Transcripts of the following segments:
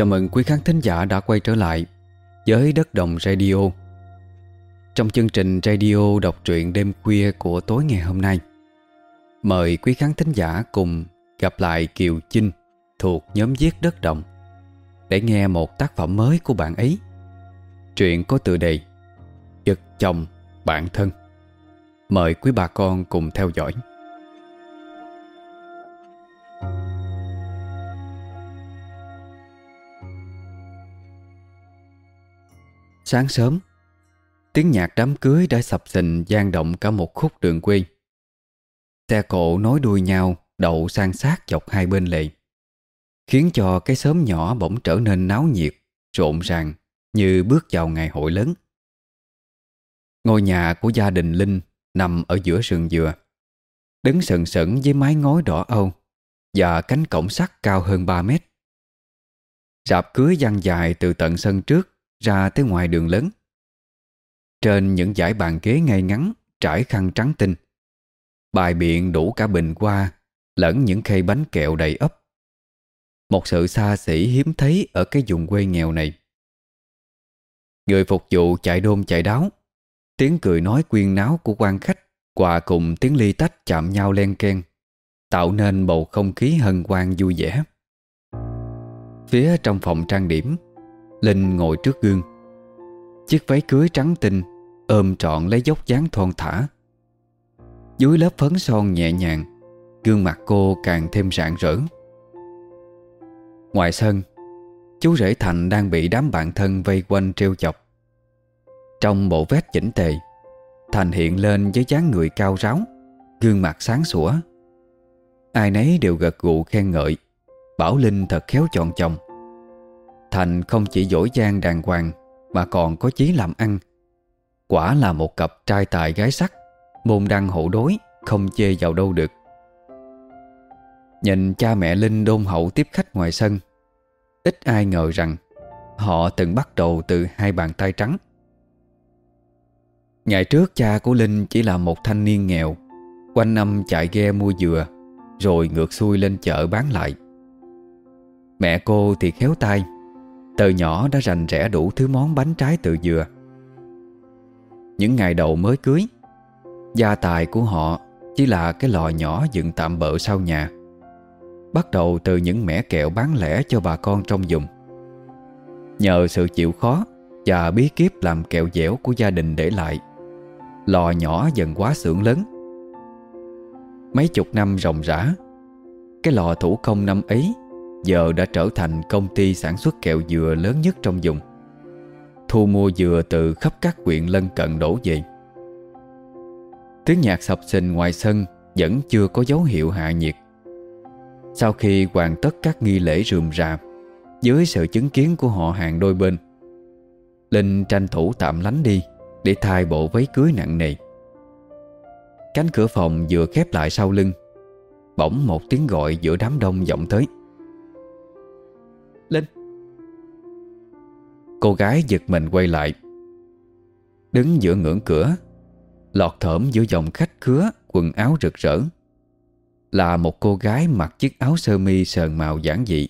Chào mừng quý khán thính giả đã quay trở lại với Đất Đồng Radio. Trong chương trình radio đọc truyện đêm khuya của tối ngày hôm nay, Mời quý khán thính giả cùng gặp lại Kiều Chinh thuộc nhóm viết Đất Đồng Để nghe một tác phẩm mới của bạn ấy. Truyện có tựa đề Giật chồng bạn thân. Mời quý bà con cùng theo dõi. Sáng sớm Tiếng nhạc đám cưới đã sập sình gian động cả một khúc đường quê. Xe cộ nối đuôi nhau đậu sang sát dọc hai bên lề Khiến cho cái xóm nhỏ bỗng trở nên náo nhiệt, rộn ràng Như bước vào ngày hội lớn. Ngôi nhà của gia đình Linh nằm ở giữa sườn dừa Đứng sần sẩn với mái ngói đỏ âu Và cánh cổng sắt cao hơn 3 mét. Rạp cưới dăng dài từ tận sân trước ra tới ngoài đường lớn. Trên những dải bàn ghế ngay ngắn trải khăn trắng tinh. Bài biện đủ cả bình hoa lẫn những khay bánh kẹo đầy ấp. Một sự xa xỉ hiếm thấy ở cái vùng quê nghèo này. Người phục vụ chạy đôn chạy đáo, tiếng cười nói quyên náo của quan khách hòa cùng tiếng ly tách chạm nhau len ken, tạo nên bầu không khí hân hoan vui vẻ. Phía trong phòng trang điểm Linh ngồi trước gương. Chiếc váy cưới trắng tinh, Ôm trọn lấy dốc dáng thon thả. Dưới lớp phấn son nhẹ nhàng, Gương mặt cô càng thêm rạng rỡ. Ngoài sân, Chú rể Thành đang bị đám bạn thân vây quanh treo chọc. Trong bộ vest chỉnh tề, Thành hiện lên với dáng người cao ráo, Gương mặt sáng sủa. Ai nấy đều gật gù khen ngợi, Bảo Linh thật khéo chọn chồng. Thành không chỉ dỗi giang đàng hoàng, Mà còn có chí làm ăn. Quả là một cặp trai tài gái sắc, Môn đăng hộ đối, Không chê vào đâu được. Nhìn cha mẹ Linh đôn hậu tiếp khách ngoài sân, Ít ai ngờ rằng Họ từng bắt đầu từ hai bàn tay trắng. Ngày trước cha của Linh chỉ là một thanh niên nghèo, Quanh năm chạy ghe mua dừa, Rồi ngược xuôi lên chợ bán lại. Mẹ cô thì khéo tay từ nhỏ đã rành rẽ đủ thứ món bánh trái tự dừa. Những ngày đầu mới cưới, Gia tài của họ chỉ là cái lò nhỏ dựng tạm bợ sau nhà. Bắt đầu từ những mẻ kẹo bán lẻ cho bà con trong vùng. Nhờ sự chịu khó và bí kíp làm kẹo dẻo của gia đình để lại, Lò nhỏ dần quá xưởng lớn. Mấy chục năm ròng rã, Cái lò thủ công năm ấy Giờ đã trở thành công ty sản xuất kẹo dừa lớn nhất trong vùng. Thu mua dừa từ khắp các huyện lân cận đổ về. Tiếng nhạc sập sình ngoài sân Vẫn chưa có dấu hiệu hạ nhiệt. Sau khi hoàn tất các nghi lễ rườm rà, Dưới sự chứng kiến của họ hàng đôi bên, Linh tranh thủ tạm lánh đi Để thay bộ váy cưới nặng nề. Cánh cửa phòng vừa khép lại sau lưng, Bỗng một tiếng gọi giữa đám đông vọng tới. Linh Cô gái giật mình quay lại, Đứng giữa ngưỡng cửa, Lọt thởm giữa dòng khách khứa, Quần áo rực rỡ. Là một cô gái mặc chiếc áo sơ mi sờn màu giản dị,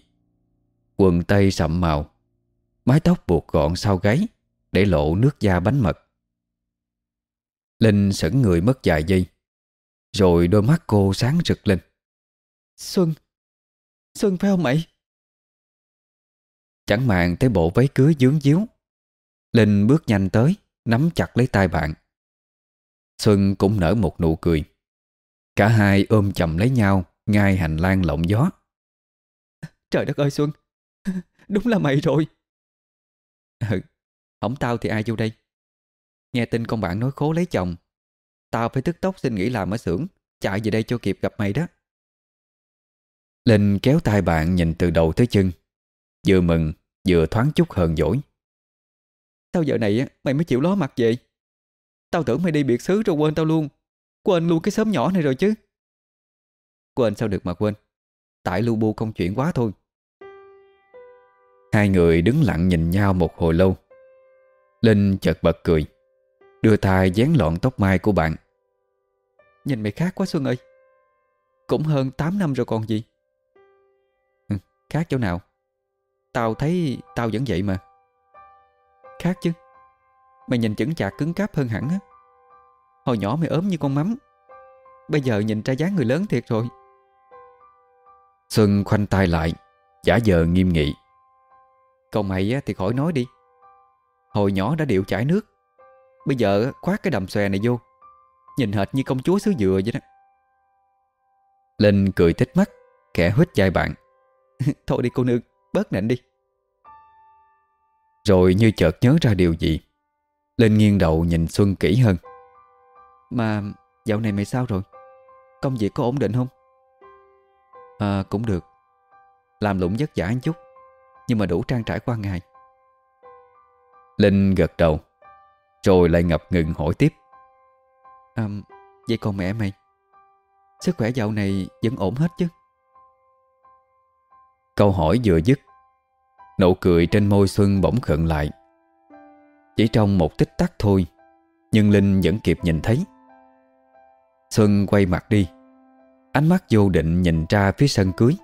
Quần tây sậm màu, Mái tóc buộc gọn sau gáy Để lộ nước da bánh mật. Linh sững người mất vài giây, Rồi đôi mắt cô sáng rực lên. Xuân Xuân phải không mày? Chẳng màng tới bộ váy cưới dướng díu. Linh bước nhanh tới Nắm chặt lấy tay bạn. Xuân cũng nở một nụ cười. Cả hai ôm chầm lấy nhau Ngay hành lang lộng gió. Trời đất ơi Xuân Đúng là mày rồi. Ừ Không tao thì ai vô đây? Nghe tin con bạn nói khố lấy chồng. Tao phải tức tốc xin nghỉ làm ở xưởng Chạy về đây cho kịp gặp mày đó. Linh kéo tay bạn nhìn từ đầu tới chân. Vừa mừng Vừa thoáng chút hờn dỗi. Sao giờ này mày mới chịu ló mặt vậy. Tao tưởng mày đi biệt xứ rồi quên tao luôn. Quên luôn cái xóm nhỏ này rồi chứ. Quên sao được mà quên. Tại lưu bu công chuyện quá thôi. Hai người đứng lặng nhìn nhau một hồi lâu. Linh chợt bật cười Đưa tay dán lọn tóc mai của bạn. Nhìn mày khác quá Xuân ơi. Cũng hơn 8 năm rồi còn gì. Ừ, Khác chỗ nào Tao thấy tao vẫn vậy mà. Khác chứ. Mày nhìn chững chạc cứng cáp hơn hẳn á. Hồi nhỏ mày ốm như con mắm. Bây giờ nhìn ra dáng người lớn thiệt rồi. Xuân khoanh tay lại Giả giờ nghiêm nghị. Còn mày á, thì khỏi nói đi. Hồi nhỏ đã điệu chảy nước. Bây giờ khoát cái đầm xòe này vô. Nhìn hệt như công chúa xứ dừa vậy đó. Linh cười tích mắt Kẻ huyết vai bạn. Thôi đi cô nương Bớt nịnh đi. Rồi như chợt nhớ ra điều gì Linh nghiêng đầu nhìn Xuân kỹ hơn. Mà dạo này mày sao rồi? Công việc có ổn định không? À cũng được. Làm lụng vất vả một chút Nhưng mà đủ trang trải qua ngày. Linh gật đầu Rồi lại ngập ngừng hỏi tiếp. À, Vậy còn mẹ mày? Sức khỏe dạo này vẫn ổn hết chứ? Câu hỏi vừa dứt, Nụ cười trên môi Xuân bỗng khận lại. Chỉ trong một tích tắc thôi, Nhưng Linh vẫn kịp nhìn thấy. Xuân quay mặt đi, Ánh mắt vô định nhìn ra phía sân cưới,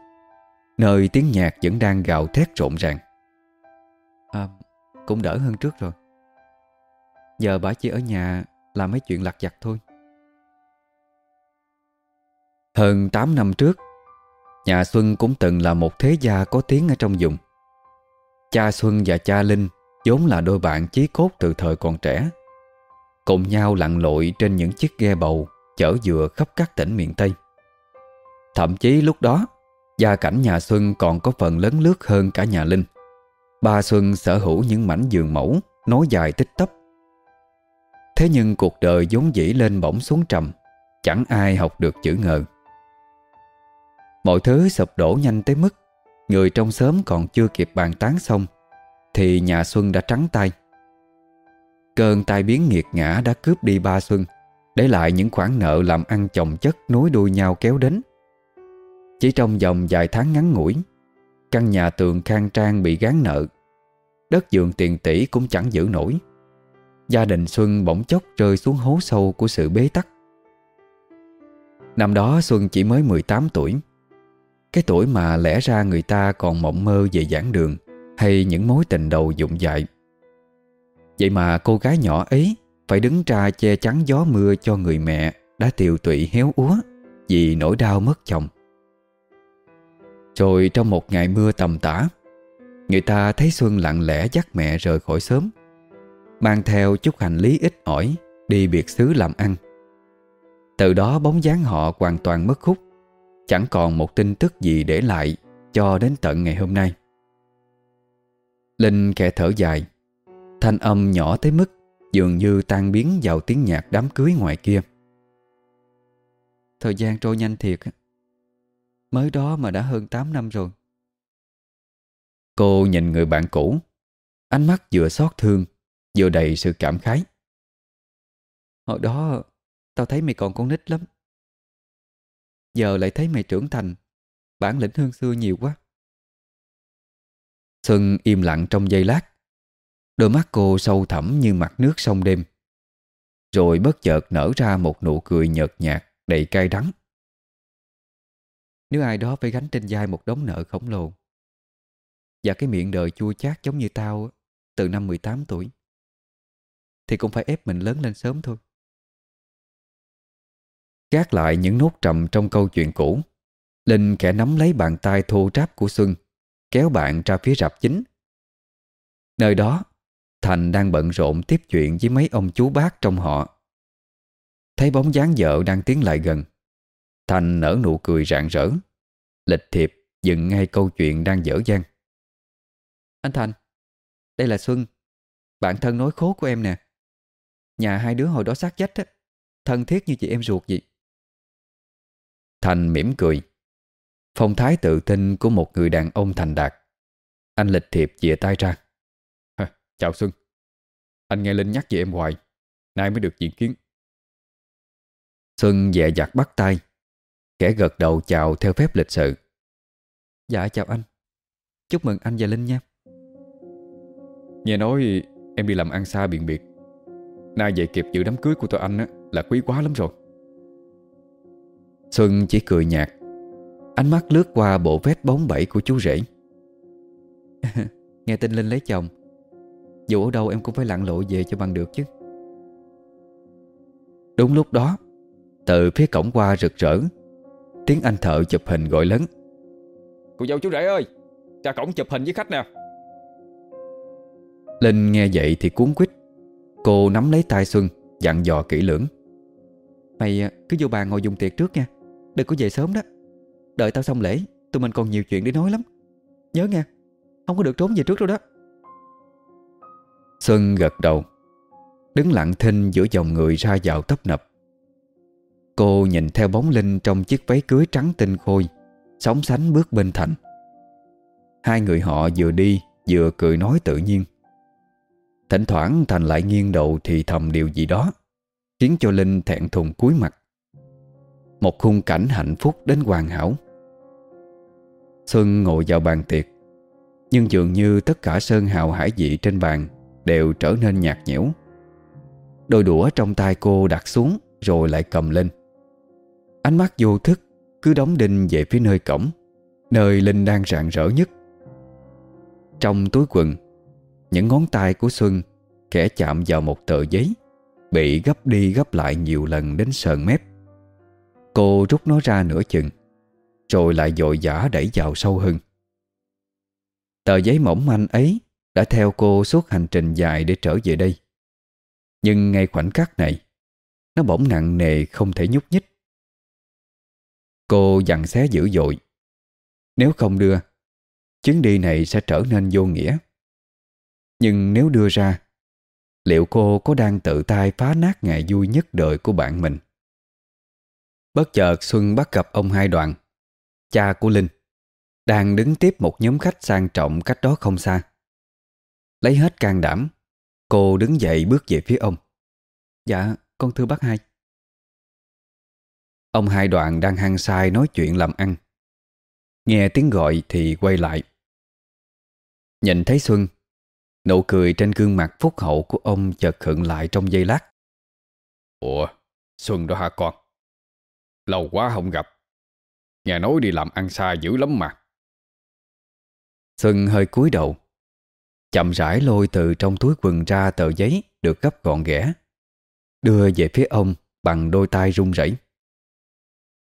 Nơi tiếng nhạc vẫn đang gào thét rộn ràng. À cũng đỡ hơn trước rồi. Giờ bà chỉ ở nhà Làm mấy chuyện lặt vặt thôi. Hơn 8 năm trước Nhà Xuân cũng từng là một thế gia có tiếng ở trong vùng. Cha Xuân và cha Linh vốn là đôi bạn chí cốt từ thời còn trẻ, Cùng nhau lặn lội trên những chiếc ghe bầu Chở dừa khắp các tỉnh miền Tây. Thậm chí lúc đó, Gia cảnh nhà Xuân còn có phần lớn lướt hơn cả nhà Linh. Ba Xuân sở hữu những mảnh giường mẫu Nối dài tích tấp. Thế nhưng cuộc đời vốn dĩ lên bổng xuống trầm, Chẳng ai học được chữ ngờ. Mọi thứ sụp đổ nhanh tới mức, Người trong xóm còn chưa kịp bàn tán xong, Thì nhà Xuân đã trắng tay. Cơn tai biến nghiệt ngã đã cướp đi ba Xuân, Để lại những khoản nợ làm ăn chồng chất nối đuôi nhau kéo đến. Chỉ trong vòng vài tháng ngắn ngủi, Căn nhà tường khang trang bị gán nợ, Đất giường tiền tỷ cũng chẳng giữ nổi. Gia đình Xuân bỗng chốc rơi xuống hố sâu của sự bế tắc. Năm đó Xuân chỉ mới 18 tuổi cái tuổi mà lẽ ra người ta còn mộng mơ về giảng đường Hay những mối tình đầu dụng dại. Vậy mà cô gái nhỏ ấy Phải đứng ra che chắn gió mưa cho người mẹ Đã tiều tụy héo úa Vì nỗi đau mất chồng. Rồi trong một ngày mưa tầm tã, Người ta thấy Xuân lặng lẽ dắt mẹ rời khỏi sớm Mang theo chút hành lý ít ỏi Đi biệt xứ làm ăn. Từ đó bóng dáng họ hoàn toàn mất hút Chẳng còn một tin tức gì để lại Cho đến tận ngày hôm nay. Linh khẽ thở dài, Thanh âm nhỏ tới mức Dường như tan biến vào tiếng nhạc đám cưới ngoài kia. Thời gian trôi nhanh thiệt, Mới đó mà đã hơn 8 năm rồi. Cô nhìn người bạn cũ, Ánh mắt vừa xót thương, Vừa đầy sự cảm khái. Hồi đó, Tao thấy mày còn con nít lắm. Giờ lại thấy mày trưởng thành. Bản lĩnh hơn xưa nhiều quá. Xuân im lặng trong giây lát. Đôi mắt cô sâu thẳm như mặt nước sông đêm. Rồi bất chợt nở ra một nụ cười nhợt nhạt, Đầy cay đắng. Nếu ai đó phải gánh trên vai một đống nợ khổng lồ. Và cái miệng đời chua chát giống như tao Từ năm 18 tuổi, Thì cũng phải ép mình lớn lên sớm thôi. Gác lại những nốt trầm trong câu chuyện cũ. Linh khẽ nắm lấy bàn tay thô ráp của Xuân, Kéo bạn ra phía rạp chính. Nơi đó, Thành đang bận rộn tiếp chuyện với mấy ông chú bác trong họ. Thấy bóng dáng vợ đang tiến lại gần, Thành nở nụ cười rạng rỡ, Lịch thiệp dừng ngay câu chuyện đang dở dang. Anh Thành, Đây là Xuân, Bạn thân nói khố của em nè. Nhà hai đứa hồi đó sát dách á, Thân thiết như chị em ruột vậy. Thành mỉm cười. Phong thái tự tin của một người đàn ông thành đạt. Anh lịch thiệp chìa tay ra. À, Chào Xuân. Anh nghe Linh nhắc về em hoài. Nay mới được diện kiến. Xuân dẹ dặt bắt tay. Kẻ gật đầu chào theo phép lịch sự. Dạ chào anh. Chúc mừng anh và Linh nha. Nghe nói em đi làm ăn xa biện biệt. Nay về kịp dự đám cưới của tụi anh á, là quý quá lắm rồi Xuân chỉ cười nhạt. Ánh mắt lướt qua bộ vết bóng bẩy của chú rể. Nghe tin Linh lấy chồng. Dù ở đâu em cũng phải lặn lộ về cho bằng được chứ. Đúng lúc đó Từ phía cổng qua rực rỡ Tiếng anh thợ chụp hình gọi lớn. Cô dâu chú rể ơi Ra cổng chụp hình với khách nè. Linh nghe vậy thì cuốn quýt. Cô nắm lấy tay Xuân Dặn dò kỹ lưỡng. Mày à, cứ vô bàn ngồi dùng tiệc trước nha Đừng có về sớm đó. Đợi tao xong lễ Tụi mình còn nhiều chuyện để nói lắm. Nhớ nghe, Không có được trốn về trước đâu đó. Xuân gật đầu Đứng lặng thinh giữa dòng người ra vào tấp nập. Cô nhìn theo bóng Linh trong chiếc váy cưới trắng tinh khôi Sóng sánh bước bên Thành. Hai người họ vừa đi Vừa cười nói tự nhiên. Thỉnh thoảng Thành lại nghiêng đầu thì thầm điều gì đó Khiến cho Linh thẹn thùng cúi mặt. Một khung cảnh hạnh phúc đến hoàn hảo. Xuân ngồi vào bàn tiệc, Nhưng dường như tất cả sơn hào hải vị trên bàn Đều trở nên nhạt nhẽo. Đôi đũa trong tay cô đặt xuống Rồi lại cầm lên. Ánh mắt vô thức Cứ đóng đinh về phía nơi cổng, Nơi Linh đang rạng rỡ nhất. Trong túi quần, Những ngón tay của Xuân Khẽ chạm vào một tờ giấy, Bị gấp đi gấp lại nhiều lần đến sờn mép. Cô rút nó ra nửa chừng, Rồi lại dội dã đẩy vào sâu hơn. Tờ giấy mỏng manh ấy Đã theo cô suốt hành trình dài để trở về đây. Nhưng ngay khoảnh khắc này, Nó bỗng nặng nề không thể nhúc nhích. Cô dặn xé dữ dội, Nếu không đưa, Chuyến đi này sẽ trở nên vô nghĩa. Nhưng nếu đưa ra, Liệu cô có đang tự tay phá nát ngày vui nhất đời của bạn mình? Bất chợt Xuân bắt gặp ông Hai đoạn Cha của Linh Đang đứng tiếp một nhóm khách sang trọng cách đó không xa. Lấy hết can đảm, Cô đứng dậy bước về phía ông. Dạ con thưa bác hai. Ông hai đoạn đang hăng sai nói chuyện làm ăn. Nghe tiếng gọi thì quay lại. Nhìn thấy Xuân, Nụ cười trên gương mặt phúc hậu của ông chợt khựng lại trong giây lát. Ủa, Xuân đó hả con? Lâu quá không gặp. Nghe nói đi làm ăn xa dữ lắm mà. Xuân hơi cúi đầu Chậm rãi lôi từ trong túi quần ra tờ giấy Được gấp gọn ghẽ Đưa về phía ông bằng đôi tay run rẩy.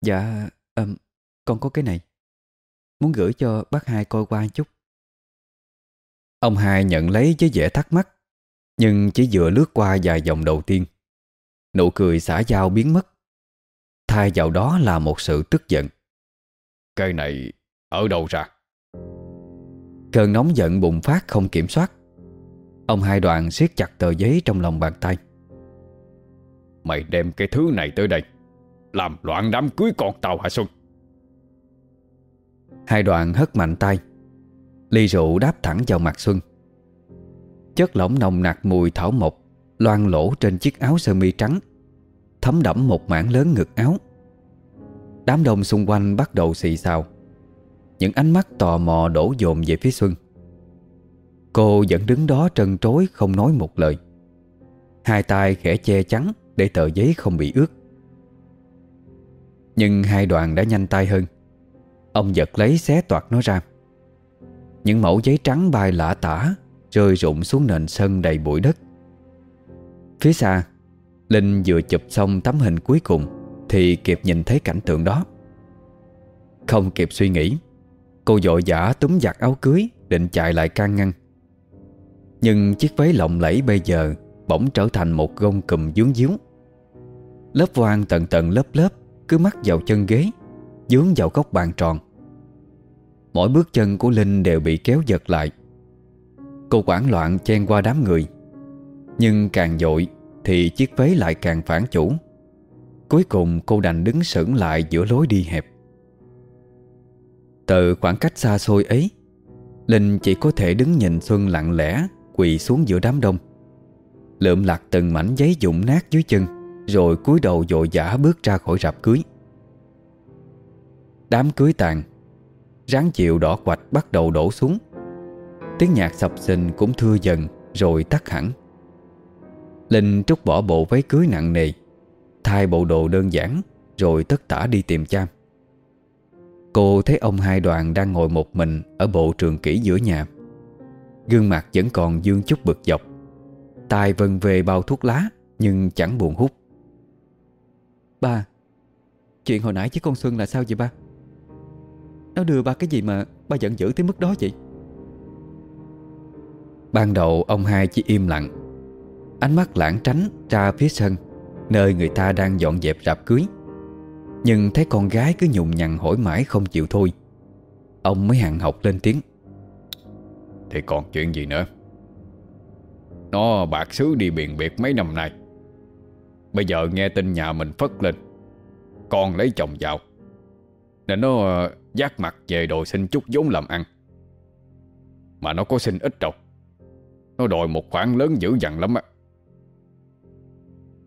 Dạ um, Con có cái này. Muốn gửi cho bác hai coi qua chút. Ông hai nhận lấy với vẻ thắc mắc Nhưng chỉ vừa lướt qua vài dòng đầu tiên Nụ cười xả dao biến mất Thay vào đó là một sự tức giận. Cây này ở đâu ra? Cơn nóng giận bùng phát không kiểm soát. Ông hai đoàn siết chặt tờ giấy trong lòng bàn tay. Mày đem cái thứ này tới đây Làm loạn đám cưới con tàu hả Xuân? Hai đoàn hất mạnh tay. Ly rượu đáp thẳng vào mặt Xuân. Chất lỏng nồng nặc mùi thảo mộc Loan lỗ trên chiếc áo sơ mi trắng Thấm đẫm một mảng lớn ngực áo. Đám đông xung quanh bắt đầu xì xào. Những ánh mắt tò mò đổ dồn về phía Xuân. Cô vẫn đứng đó trân trối không nói một lời. Hai tay khẽ che chắn Để tờ giấy không bị ướt. Nhưng hai đoàn đã nhanh tay hơn. Ông giật lấy xé toạt nó ra. Những mẫu giấy trắng bay lả tả, Rơi rụng xuống nền sân đầy bụi đất. Phía xa Linh vừa chụp xong tấm hình cuối cùng, Thì kịp nhìn thấy cảnh tượng đó. Không kịp suy nghĩ, Cô dội dã túm giặt áo cưới, Định chạy lại can ngăn. Nhưng chiếc váy lộng lẫy bây giờ Bỗng trở thành một gông cùm dướng díu. Lớp voan tầng tầng lớp lớp Cứ mắc vào chân ghế, Dướng vào góc bàn tròn. Mỗi bước chân của Linh đều bị kéo giật lại. Cô quảng loạn chen qua đám người, Nhưng càng dội thì chiếc váy lại càng phản chủ. Cuối cùng, cô đành đứng sững lại giữa lối đi hẹp. Từ khoảng cách xa xôi ấy, Linh chỉ có thể đứng nhìn Xuân lặng lẽ Quỳ xuống giữa đám đông. Lượm lặt từng mảnh giấy dụng nát dưới chân, Rồi cúi đầu dội dã bước ra khỏi rạp cưới. Đám cưới tàn, Ráng chiều đỏ quạch bắt đầu đổ xuống. Tiếng nhạc sập sình cũng thưa dần, Rồi tắt hẳn. Linh trút bỏ bộ váy cưới nặng nề Thay bộ đồ đơn giản Rồi tất tả đi tìm cha Cô thấy ông hai đoàn đang ngồi một mình Ở bộ trường kỷ giữa nhà. Gương mặt vẫn còn dương chút bực dọc. Tay vân về bao thuốc lá Nhưng chẳng buồn hút. Ba Chuyện hồi nãy với con Xuân là sao vậy ba? Nó đưa ba cái gì mà Ba giận dữ tới mức đó vậy? Ban đầu ông hai chỉ im lặng Ánh mắt lãng tránh ra phía sân, Nơi người ta đang dọn dẹp rạp cưới. Nhưng thấy con gái cứ nhùng nhằn hỏi mãi không chịu thôi. Ông mới hàng học lên tiếng. Thì còn chuyện gì nữa? Nó bạc xứ đi biền biệt mấy năm nay. Bây giờ nghe tin nhà mình phất lên. Con lấy chồng vào. Nên nó ờ, giác mặt về đòi xin chút vốn làm ăn. Mà nó có xin ít đâu. Nó đòi một khoản lớn dữ dằn lắm á.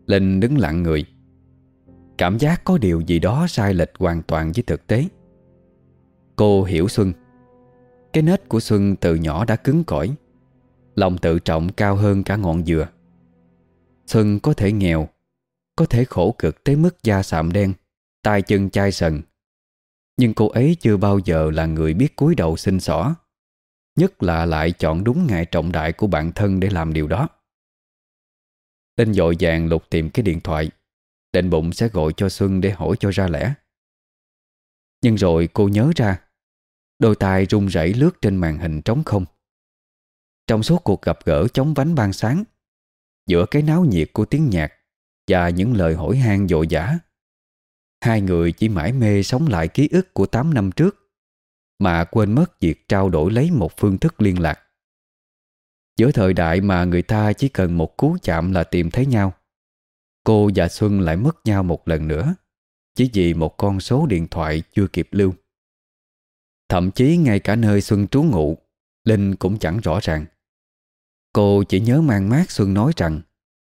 Linh đứng lặng người. Cảm giác có điều gì đó sai lệch hoàn toàn với thực tế. Cô hiểu Xuân. Cái nết của Xuân từ nhỏ đã cứng cỏi, Lòng tự trọng cao hơn cả ngọn dừa. Xuân có thể nghèo, Có thể khổ cực tới mức da sạm đen, tay chân chai sần. Nhưng cô ấy chưa bao giờ là người biết cúi đầu xin xỏ, Nhất là lại chọn đúng ngày trọng đại của bản thân để làm điều đó tên dội vàng lục tìm cái điện thoại. Định bụng sẽ gọi cho Xuân để hỏi cho ra lẽ. Nhưng rồi cô nhớ ra, Đôi tay run rẩy lướt trên màn hình trống không. Trong suốt cuộc gặp gỡ chống vánh ban sáng, Giữa cái náo nhiệt của tiếng nhạc Và những lời hỏi han dội dã, Hai người chỉ mãi mê sống lại ký ức của 8 năm trước, Mà quên mất việc trao đổi lấy một phương thức liên lạc. Giữa thời đại mà người ta chỉ cần một cú chạm là tìm thấy nhau. Cô và Xuân lại mất nhau một lần nữa, Chỉ vì một con số điện thoại chưa kịp lưu. Thậm chí ngay cả nơi Xuân trú ngụ, Linh cũng chẳng rõ ràng. Cô chỉ nhớ mang mát Xuân nói rằng,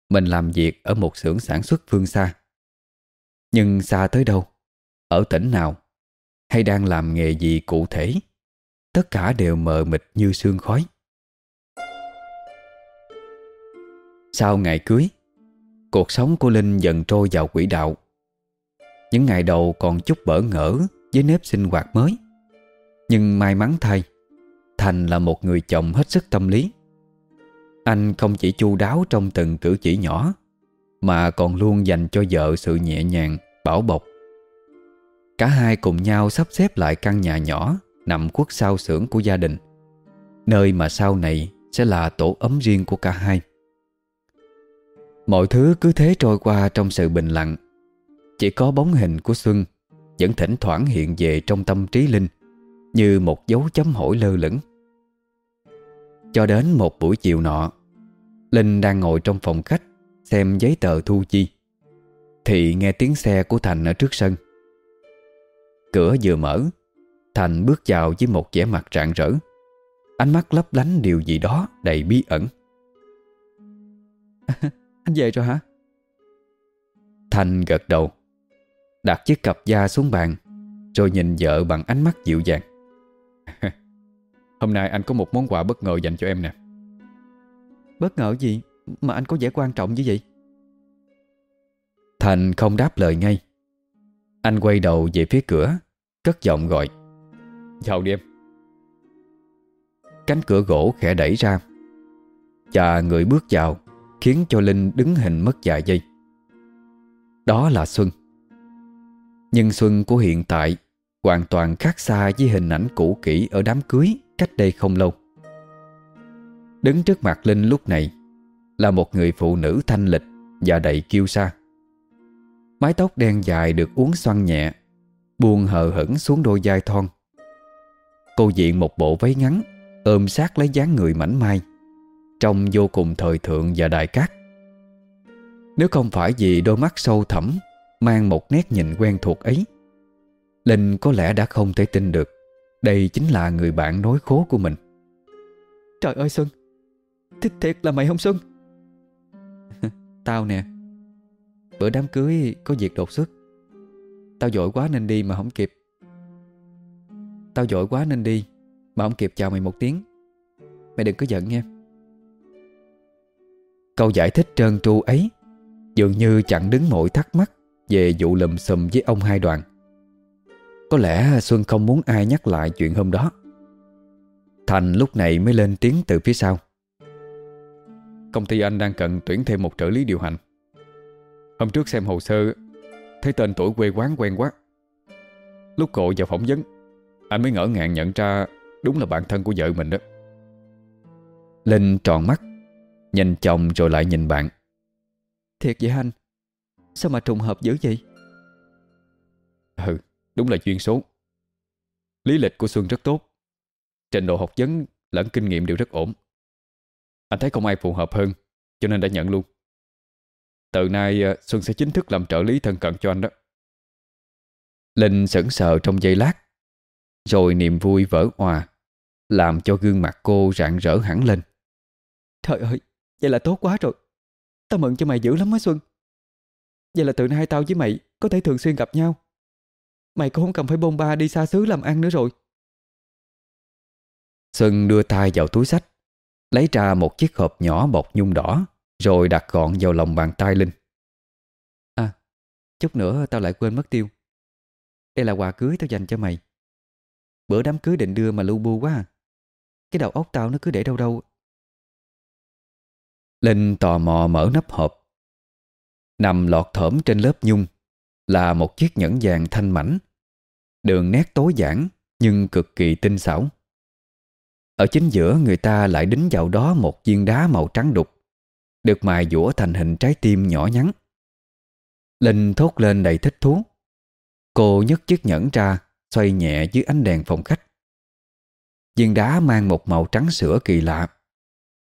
Mình làm việc ở một xưởng sản xuất phương xa. Nhưng xa tới đâu? Ở tỉnh nào? Hay đang làm nghề gì cụ thể? Tất cả đều mờ mịt như sương khói. Sau ngày cưới Cuộc sống của Linh dần trôi vào quỹ đạo. Những ngày đầu còn chút bỡ ngỡ Với nếp sinh hoạt mới. Nhưng may mắn thay Thành là một người chồng hết sức tâm lý. Anh không chỉ chu đáo trong từng cử chỉ nhỏ Mà còn luôn dành cho vợ sự nhẹ nhàng, bảo bọc. Cả hai cùng nhau sắp xếp lại căn nhà nhỏ Nằm khuất sau xưởng của gia đình Nơi mà sau này sẽ là tổ ấm riêng của cả hai. Mọi thứ cứ thế trôi qua trong sự bình lặng. Chỉ có bóng hình của Xuân Vẫn thỉnh thoảng hiện về trong tâm trí Linh, Như một dấu chấm hỏi lơ lửng. Cho đến một buổi chiều nọ, Linh đang ngồi trong phòng khách Xem giấy tờ thu chi, Thì nghe tiếng xe của Thành ở trước sân. Cửa vừa mở, Thành bước vào với một vẻ mặt rạng rỡ, Ánh mắt lấp lánh điều gì đó đầy bí ẩn. Anh về rồi hả? Thành gật đầu Đặt chiếc cặp da xuống bàn Rồi nhìn vợ bằng ánh mắt dịu dàng. Hôm nay anh có một món quà bất ngờ dành cho em nè. Bất ngờ gì Mà anh có vẻ quan trọng như vậy? Thành không đáp lời ngay. Anh quay đầu về phía cửa Cất giọng gọi. Chào đi em. Cánh cửa gỗ khẽ đẩy ra. Và người bước vào Khiến cho Linh đứng hình mất vài giây. Đó là Xuân. Nhưng Xuân của hiện tại Hoàn toàn khác xa với hình ảnh cũ kỹ Ở đám cưới cách đây không lâu. Đứng trước mặt Linh lúc này Là một người phụ nữ thanh lịch Và đầy kiêu sa. Mái tóc đen dài được uốn xoăn nhẹ Buông hờ hững xuống đôi vai thon. Cô diện một bộ váy ngắn, Ôm sát lấy dáng người mảnh mai. Trông vô cùng thời thượng và đại cát. Nếu không phải vì đôi mắt sâu thẳm Mang một nét nhìn quen thuộc ấy Linh có lẽ đã không thể tin được Đây chính là người bạn nối khố của mình. Trời ơi Xuân Th Thiệt là mày không Xuân? Tao nè Bữa đám cưới có việc đột xuất. Tao dội quá nên đi mà không kịp. Tao dội quá nên đi Mà không kịp chào mày một tiếng. Mày đừng có giận nha Câu giải thích trơn tru ấy Dường như chẳng đứng mọi thắc mắc Về vụ lùm xùm với ông hai đoàn. Có lẽ Xuân không muốn ai nhắc lại chuyện hôm đó. Thành lúc này mới lên tiếng từ phía sau. Công ty anh đang cần tuyển thêm một trợ lý điều hành. Hôm trước xem hồ sơ, Thấy tên tuổi quê quán quen quá. Lúc cộ vào phỏng vấn, Anh mới ngỡ ngàng nhận ra Đúng là bạn thân của vợ mình đó. Linh tròn mắt. Nhìn chồng rồi lại nhìn bạn. Thiệt vậy anh Sao mà trùng hợp dữ vậy? Ừ đúng là chuyên số. Lý lịch của Xuân rất tốt. Trình độ học vấn lẫn kinh nghiệm đều rất ổn. Anh thấy không ai phù hợp hơn Cho nên đã nhận luôn. Từ nay ờ, Xuân sẽ chính thức làm trợ lý thân cận cho anh đó. Linh sững sờ trong giây lát Rồi niềm vui vỡ hòa Làm cho gương mặt cô rạng rỡ hẳn lên. Trời ơi Vậy là tốt quá rồi. Tao mừng cho mày dữ lắm á Xuân. Vậy là từ nay tao với mày Có thể thường xuyên gặp nhau. Mày cũng không cần phải bôn ba đi xa xứ làm ăn nữa rồi. Xuân đưa tay vào túi sách Lấy ra một chiếc hộp nhỏ bọc nhung đỏ Rồi đặt gọn vào lòng bàn tay Linh. À Chút nữa tao lại quên mất tiêu. Đây là quà cưới tao dành cho mày. Bữa đám cưới định đưa mà lu bu quá à. Cái đầu óc tao nó cứ để đâu đâu Linh tò mò mở nắp hộp. Nằm lọt thởm trên lớp nhung Là một chiếc nhẫn vàng thanh mảnh. Đường nét tối giản Nhưng cực kỳ tinh xảo. Ở chính giữa người ta lại đính vào đó Một viên đá màu trắng đục, Được mài dũa thành hình trái tim nhỏ nhắn. Linh thốt lên đầy thích thú. Cô nhấc chiếc nhẫn ra, Xoay nhẹ dưới ánh đèn phòng khách. Viên đá mang một màu trắng sữa kỳ lạ.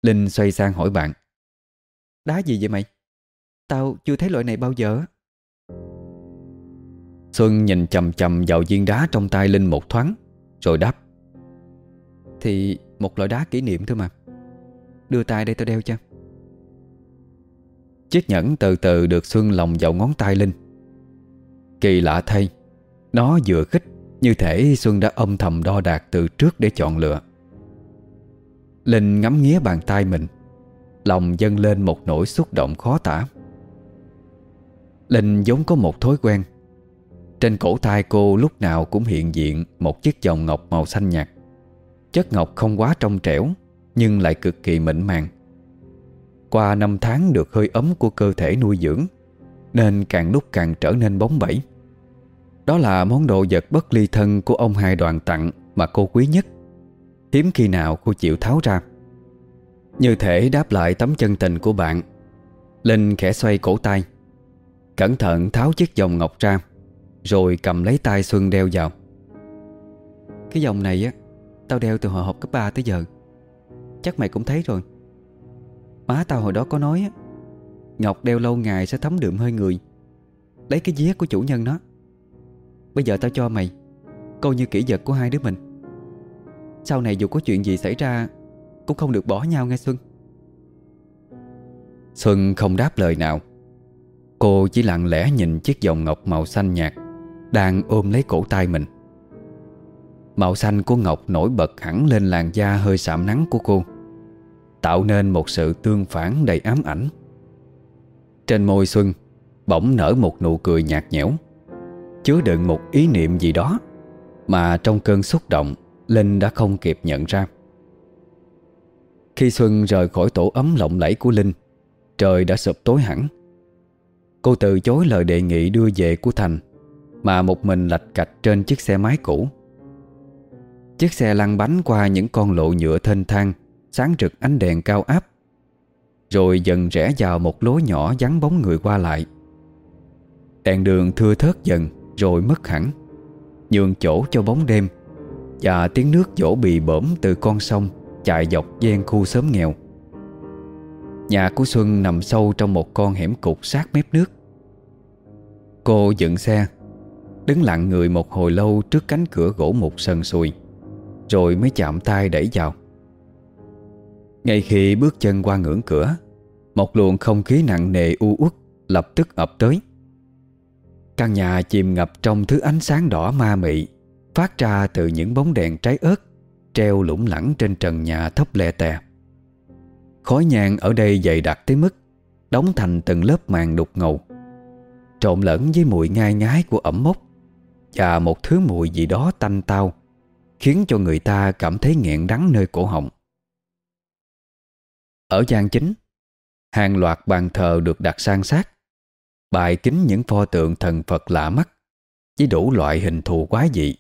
Linh xoay sang hỏi bạn. Đá gì vậy mày? Tao chưa thấy loại này bao giờ. Xuân nhìn chầm chầm vào viên đá trong tay Linh một thoáng Rồi đáp. Thì một loại đá kỷ niệm thôi mà. Đưa tay đây tao đeo cho. Chiếc nhẫn từ từ được Xuân lòng vào ngón tay Linh. Kỳ lạ thay Nó vừa khích Như thể Xuân đã âm thầm đo đạc từ trước để chọn lựa. Linh ngắm nghía bàn tay mình Lòng dâng lên một nỗi xúc động khó tả. Linh giống có một thói quen. Trên cổ tay cô lúc nào cũng hiện diện Một chiếc vòng ngọc màu xanh nhạt. Chất ngọc không quá trong trẻo, Nhưng lại cực kỳ mịn màng. Qua năm tháng được hơi ấm của cơ thể nuôi dưỡng, Nên càng lúc càng trở nên bóng bẩy. Đó là món đồ vật bất ly thân Của ông hai đoàn tặng Mà cô quý nhất. Hiếm khi nào cô chịu tháo ra. Như thể đáp lại tấm chân tình của bạn. Linh khẽ xoay cổ tay. Cẩn thận tháo chiếc vòng ngọc ra, Rồi cầm lấy tay Xuân đeo vào. Cái vòng này á, Tao đeo từ hồi học cấp 3 tới giờ. Chắc mày cũng thấy rồi. Má tao hồi đó có nói á, Ngọc đeo lâu ngày sẽ thấm đượm hơi người. Lấy cái vía của chủ nhân nó. Bây giờ tao cho mày, Coi như kỷ vật của hai đứa mình. Sau này dù có chuyện gì xảy ra cũng không được bỏ nhau nghe Xuân. Xuân không đáp lời nào. Cô chỉ lặng lẽ nhìn chiếc vòng ngọc màu xanh nhạt Đang ôm lấy cổ tay mình. Màu xanh của ngọc nổi bật hẳn lên làn da hơi sạm nắng của cô, Tạo nên một sự tương phản đầy ám ảnh. Trên môi Xuân Bỗng nở một nụ cười nhạt nhẽo, Chứa đựng một ý niệm gì đó Mà trong cơn xúc động, Linh đã không kịp nhận ra. Khi Xuân rời khỏi tổ ấm lộng lẫy của Linh, Trời đã sụp tối hẳn. Cô từ chối lời đề nghị đưa về của Thành, Mà một mình lạch cạch trên chiếc xe máy cũ. Chiếc xe lăn bánh qua những con lộ nhựa thênh thang, Sáng rực ánh đèn cao áp, Rồi dần rẽ vào một lối nhỏ vắng bóng người qua lại. Đèn đường thưa thớt dần, Rồi mất hẳn. Nhường chỗ cho bóng đêm, Và tiếng nước dỗ bì bõm từ con sông. Chạy dọc gian khu xóm nghèo. Nhà của Xuân nằm sâu trong một con hẻm cục sát mép nước. Cô dựng xe, Đứng lặng người một hồi lâu trước cánh cửa gỗ mục sần sùi, Rồi mới chạm tay đẩy vào. Ngay khi bước chân qua ngưỡng cửa, Một luồng không khí nặng nề u uất Lập tức ập tới. Căn nhà chìm ngập trong thứ ánh sáng đỏ ma mị, Phát ra từ những bóng đèn trái ớt. Treo lủng lẳng trên trần nhà thấp lè tè. Khói nhang ở đây dày đặc tới mức Đóng thành từng lớp màng đục ngầu, Trộn lẫn với mùi ngai ngái của ẩm mốc Và một thứ mùi gì đó tanh tao, Khiến cho người ta cảm thấy nghẹn đắng nơi cổ họng. Ở gian chính, Hàng loạt bàn thờ được đặt sang sát Bài kính những pho tượng thần Phật lạ mắt Với đủ loại hình thù quái dị.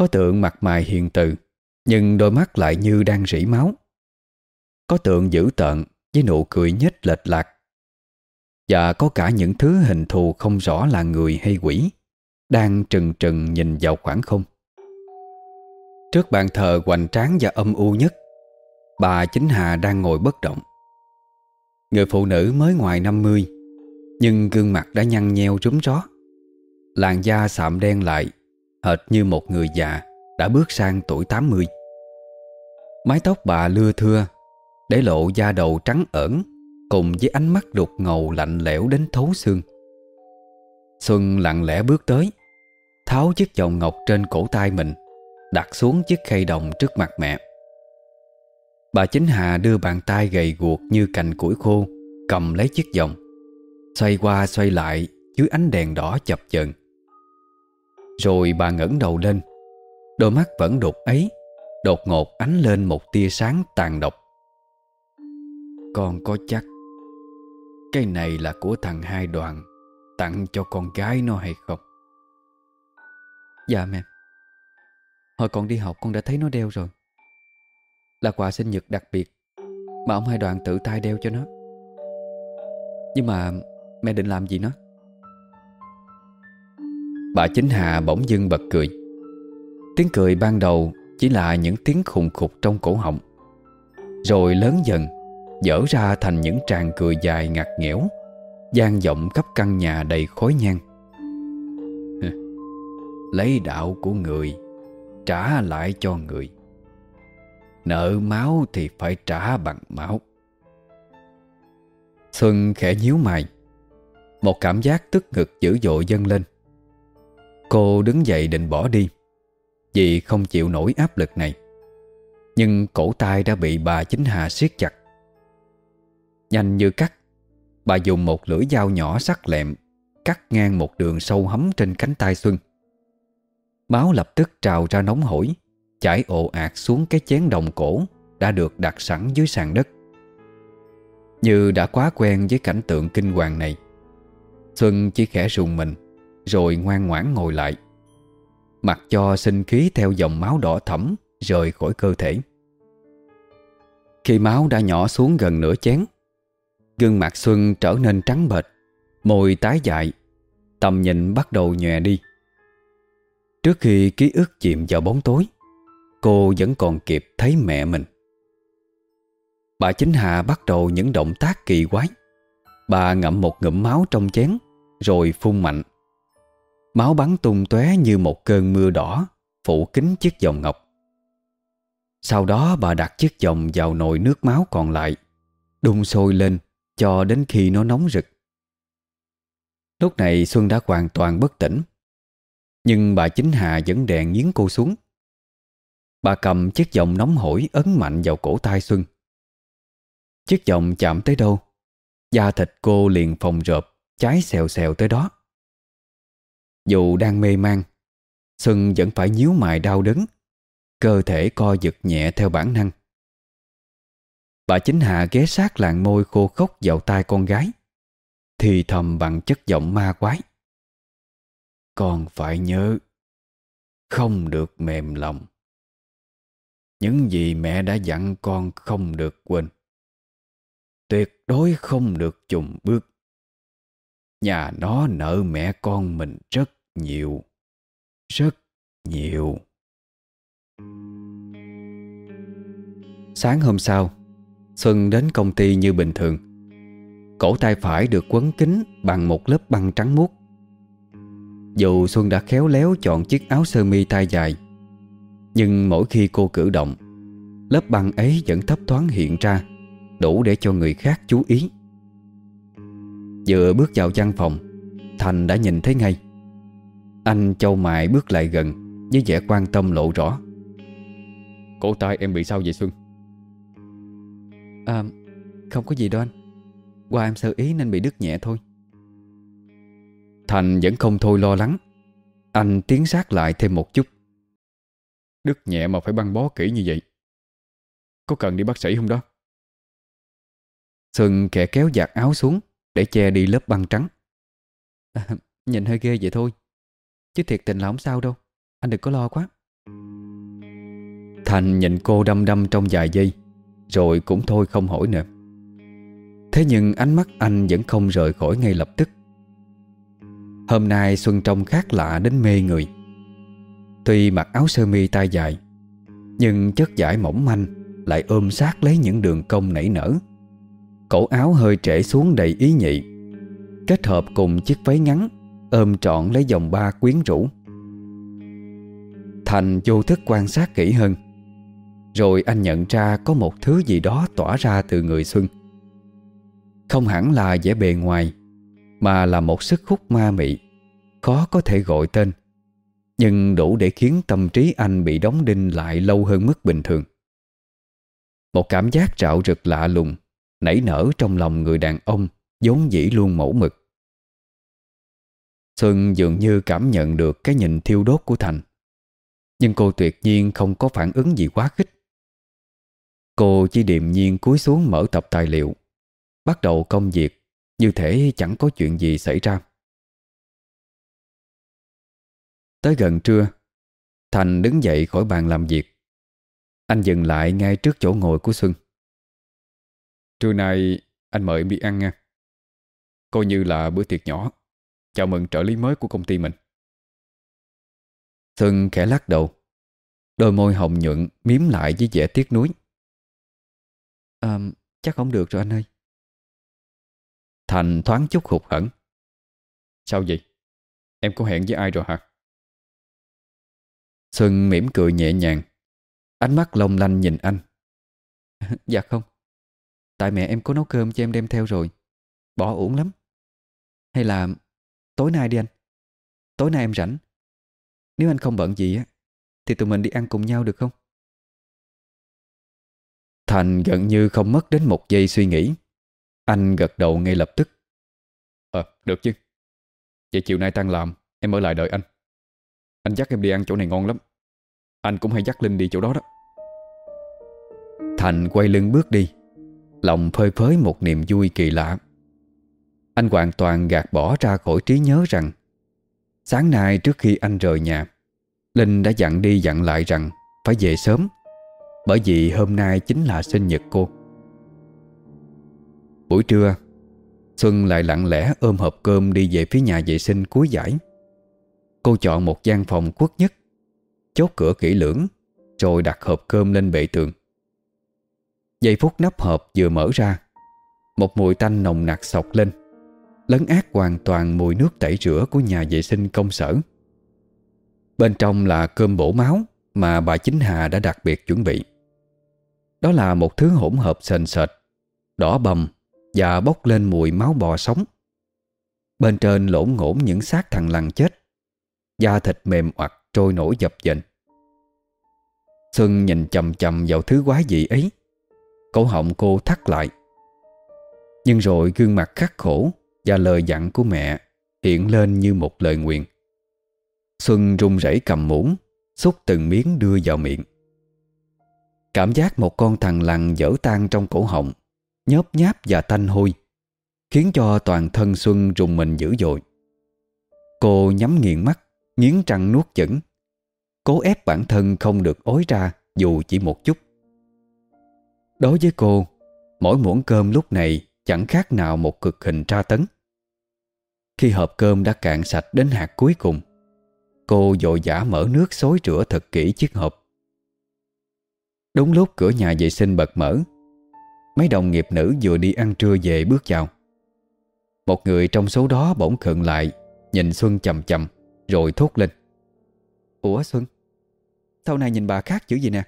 Có tượng mặt mày hiền từ, Nhưng đôi mắt lại như đang rỉ máu. Có tượng dữ tợn Với nụ cười nhếch lệch lạc. Và có cả những thứ hình thù không rõ là người hay quỷ Đang trừng trừng nhìn vào khoảng không. Trước bàn thờ hoành tráng và âm u nhất, Bà Chính Hà đang ngồi bất động. Người phụ nữ mới ngoài 50 Nhưng gương mặt đã nhăn nheo rúm ró. Làn da sạm đen lại Hệt như một người già Đã bước sang tuổi 80 Mái tóc bà lưa thưa, Để lộ da đầu trắng ẩn Cùng với ánh mắt đục ngầu lạnh lẽo đến thấu xương. Xuân lặng lẽ bước tới, Tháo chiếc vòng ngọc trên cổ tay mình, Đặt xuống chiếc khay đồng trước mặt mẹ. Bà chính Hà đưa bàn tay gầy guộc như cành củi khô, Cầm lấy chiếc vòng Xoay qua xoay lại dưới ánh đèn đỏ chập chờn. Rồi bà ngẩng đầu lên. Đôi mắt vẫn đột ấy, Đột ngột ánh lên một tia sáng tàn độc. Con có chắc Cái này là của thằng hai đoàn, Tặng cho con gái nó hay không? Dạ mẹ Hồi con đi học, con đã thấy nó đeo rồi. Là quà sinh nhật đặc biệt Mà ông hai đoàn tự tay đeo cho nó. Nhưng mà Mẹ định làm gì nó? Bà chính Hà bỗng dưng bật cười. Tiếng cười ban đầu Chỉ là những tiếng khùng khục trong cổ họng, Rồi lớn dần, Dở ra thành những tràng cười dài ngặt nghẽo gian vọng khắp căn nhà đầy khói nhang. Lấy đạo của người, Trả lại cho người. Nợ máu thì phải trả bằng máu. Xuân khẽ nhíu mày, Một cảm giác tức ngực dữ dội dâng lên. Cô đứng dậy định bỏ đi, Vì không chịu nổi áp lực này. Nhưng cổ tay đã bị bà chính Hà siết chặt. Nhanh như cắt, Bà dùng một lưỡi dao nhỏ sắc lẹm, Cắt ngang một đường sâu hấm trên cánh tay Xuân. Máu lập tức trào ra nóng hổi, Chảy ồ ạt xuống cái chén đồng cổ Đã được đặt sẵn dưới sàn đất. Như đã quá quen với cảnh tượng kinh hoàng này, Xuân chỉ khẽ rùng mình. Rồi ngoan ngoãn ngồi lại. Mặc cho sinh khí theo dòng máu đỏ thẫm Rời khỏi cơ thể. Khi máu đã nhỏ xuống gần nửa chén, Gương mặt Xuân trở nên trắng bệch, Môi tái dại, Tầm nhìn bắt đầu nhòe đi. Trước khi ký ức chìm vào bóng tối, Cô vẫn còn kịp thấy mẹ mình. Bà chính Hà bắt đầu những động tác kỳ quái. Bà ngậm một ngụm máu trong chén, Rồi phun mạnh. Máu bắn tung tóe như một cơn mưa đỏ, Phủ kín chiếc vòng ngọc. Sau đó bà đặt chiếc vòng vào nồi nước máu còn lại, Đun sôi lên Cho đến khi nó nóng rực. Lúc này Xuân đã hoàn toàn bất tỉnh, nhưng bà chính Hà vẫn đèn nghiến cô xuống. Bà cầm chiếc vòng nóng hổi ấn mạnh vào cổ tay Xuân. Chiếc vòng chạm tới đâu? Da thịt cô liền phồng rộp Cháy xèo xèo tới đó. Dù đang mê man, Xuân vẫn phải nhíu mày đau đớn, Cơ thể co giật nhẹ theo bản năng. Bà chính hạ ghé sát làn môi khô khốc vào tai con gái, Thì thầm bằng chất giọng ma quái. Con phải nhớ, Không được mềm lòng. Những gì mẹ đã dặn con không được quên. Tuyệt đối không được chùng bước. Nhà nó nợ mẹ con mình rất nhiều. Rất nhiều. Sáng hôm sau Xuân đến công ty như bình thường. Cổ tay phải được quấn kín bằng một lớp băng trắng muốt. Dù Xuân đã khéo léo chọn chiếc áo sơ mi tay dài Nhưng mỗi khi cô cử động Lớp băng ấy vẫn thấp thoáng hiện ra Đủ để cho người khác chú ý. Vừa bước vào văn phòng Thành đã nhìn thấy ngay Anh châu mại bước lại gần Với vẻ quan tâm lộ rõ. Cổ tay em bị sao vậy Xuân? À Không có gì đâu anh. Qua em sơ ý nên bị đứt nhẹ thôi. Thành vẫn không thôi lo lắng. Anh tiến sát lại thêm một chút. Đứt nhẹ mà phải băng bó kỹ như vậy. Có cần đi bác sĩ không đó? Xuân kẻ kéo giặt áo xuống Để che đi lớp băng trắng. À, Nhìn hơi ghê vậy thôi Chứ thiệt tình là không sao đâu. Anh đừng có lo quá. Thành nhìn cô đâm đâm trong vài giây, Rồi cũng thôi không hỏi nữa. Thế nhưng ánh mắt anh vẫn không rời khỏi ngay lập tức. Hôm nay Xuân trông khác lạ đến mê người. Tuy mặc áo sơ mi tay dài, Nhưng chất vải mỏng manh Lại ôm sát lấy những đường cong nảy nở. Cổ áo hơi trễ xuống đầy ý nhị, Kết hợp cùng chiếc váy ngắn. Ôm trọn lấy dòng ba quyến rũ. Thành vô thức quan sát kỹ hơn. Rồi anh nhận ra có một thứ gì đó tỏa ra từ người Xuân. Không hẳn là vẻ bề ngoài, Mà là một sức hút ma mị, Khó có thể gọi tên. Nhưng đủ để khiến tâm trí anh bị đóng đinh lại lâu hơn mức bình thường. Một cảm giác trạo rực lạ lùng, Nảy nở trong lòng người đàn ông, vốn dĩ luôn mẫu mực. Xuân dường như cảm nhận được cái nhìn thiêu đốt của Thành. Nhưng cô tuyệt nhiên không có phản ứng gì quá khích. Cô chỉ điềm nhiên cúi xuống mở tập tài liệu. Bắt đầu công việc, Như thể chẳng có chuyện gì xảy ra. Tới gần trưa, Thành đứng dậy khỏi bàn làm việc. Anh dừng lại ngay trước chỗ ngồi của Xuân. Trưa nay anh mời em đi ăn nha. Coi như là bữa tiệc nhỏ. Chào mừng trợ lý mới của công ty mình. Xuân khẽ lắc đầu, Đôi môi hồng nhuận miếm lại với vẻ tiếc nuối. À chắc không được rồi anh ơi. Thành thoáng chút hụt hẫng. Sao vậy? Em có hẹn với ai rồi hả? Xuân mỉm cười nhẹ nhàng, Ánh mắt long lanh nhìn anh. Dạ không. Tại mẹ em có nấu cơm cho em đem theo rồi. Bỏ uổng lắm. Hay là tối nay đi anh. Tối nay em rảnh. Nếu anh không bận gì á, Thì tụi mình đi ăn cùng nhau được không? Thành gần như không mất đến một giây suy nghĩ. Anh gật đầu ngay lập tức. Ờ được chứ. Vậy chiều nay tan làm, Em ở lại đợi anh. Anh dắt em đi ăn chỗ này ngon lắm. Anh cũng hay dắt Linh đi chỗ đó đó. Thành quay lưng bước đi. Lòng phơi phới một niềm vui kỳ lạ. Anh hoàn toàn gạt bỏ ra khỏi trí nhớ rằng, Sáng nay trước khi anh rời nhà, Linh đã dặn đi dặn lại rằng Phải về sớm, Bởi vì hôm nay chính là sinh nhật cô. Buổi trưa, Xuân lại lặng lẽ ôm hộp cơm đi về phía nhà vệ sinh cuối giải Cô chọn một gian phòng quất nhất, Chốt cửa kỹ lưỡng, Rồi đặt hộp cơm lên bệ tường. Giây phút nắp hộp vừa mở ra, Một mùi tanh nồng nặc sọc lên. Lấn át hoàn toàn mùi nước tẩy rửa Của nhà vệ sinh công sở. Bên trong là cơm bổ máu Mà bà Chính Hà đã đặc biệt chuẩn bị. Đó là một thứ hỗn hợp sền sệt, Đỏ bầm Và bốc lên mùi máu bò sống. Bên trên lỗ ngổn những xác thằng lằn chết, Da thịt mềm oặt trôi nổi dập dềnh. Xuân nhìn chầm chầm vào thứ quái dị ấy, Cổ họng cô thắt lại. Nhưng rồi gương mặt khắc khổ và lời dặn của mẹ Hiện lên như một lời nguyện Xuân run rẩy cầm muỗng, Xúc từng miếng đưa vào miệng. Cảm giác một con thằng lằn dở tan trong cổ họng, Nhớp nháp và tanh hôi, Khiến cho toàn thân Xuân rùng mình dữ dội. Cô nhắm nghiền mắt, Nghiến răng nuốt chửng, Cố ép bản thân không được ối ra Dù chỉ một chút. Đối với cô, Mỗi muỗng cơm lúc này Chẳng khác nào một cực hình tra tấn. Khi hộp cơm đã cạn sạch đến hạt cuối cùng, Cô dội dã mở nước xối rửa thật kỹ chiếc hộp. Đúng lúc cửa nhà vệ sinh bật mở, Mấy đồng nghiệp nữ vừa đi ăn trưa về bước vào. Một người trong số đó bỗng khựng lại, Nhìn Xuân chầm chầm, Rồi thốt lên. Ủa Xuân, Sau này nhìn bà khác chữ gì nè.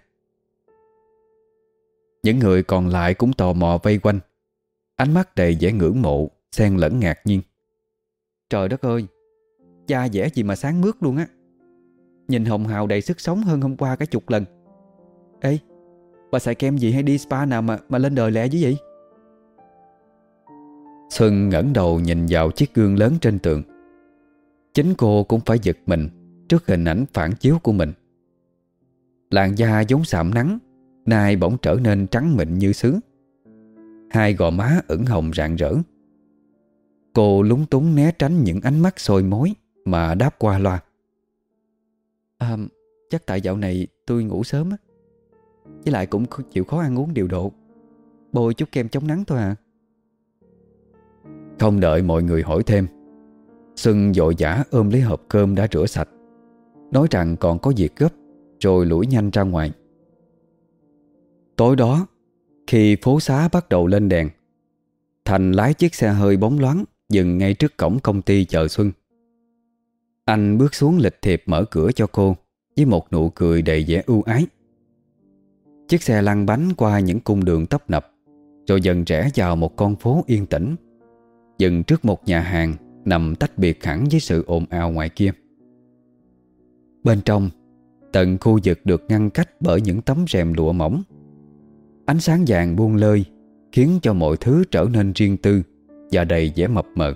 Những người còn lại cũng tò mò vây quanh Ánh mắt đầy vẻ ngưỡng mộ Xen lẫn ngạc nhiên. Trời đất ơi Da dẻ gì mà sáng mướt luôn á. Nhìn hồng hào đầy sức sống hơn hôm qua cả chục lần. Ê Bà xài kem gì hay đi spa nào mà mà lên đời lẹ dữ vậy? Xuân ngẩng đầu nhìn vào chiếc gương lớn trên tường. Chính cô cũng phải giật mình Trước hình ảnh phản chiếu của mình. Làn da giống sạm nắng Nay bỗng trở nên trắng mịn như sứ Hai gò má ửng hồng rạng rỡ. Cô lúng túng né tránh những ánh mắt sôi mối Mà đáp qua loa. À chắc tại dạo này tôi ngủ sớm á. Với lại cũng chịu khó ăn uống điều độ. Bôi chút kem chống nắng thôi à. Không đợi mọi người hỏi thêm, Xuân dội dã ôm lấy hộp cơm đã rửa sạch. Nói rằng còn có việc gấp, Rồi lủi nhanh ra ngoài. Tối đó khi phố xá bắt đầu lên đèn, Thành lái chiếc xe hơi bóng loáng Dừng ngay trước cổng công ty chợ Xuân. Anh bước xuống lịch thiệp mở cửa cho cô Với một nụ cười đầy vẻ ưu ái. Chiếc xe lăn bánh qua những cung đường tấp nập, Rồi dần rẽ vào một con phố yên tĩnh, Dừng trước một nhà hàng Nằm tách biệt hẳn với sự ồn ào ngoài kia. Bên trong Tận khu vực được ngăn cách bởi những tấm rèm lụa mỏng Ánh sáng vàng buông lơi, Khiến cho mọi thứ trở nên riêng tư Và đầy vẻ mập mờ.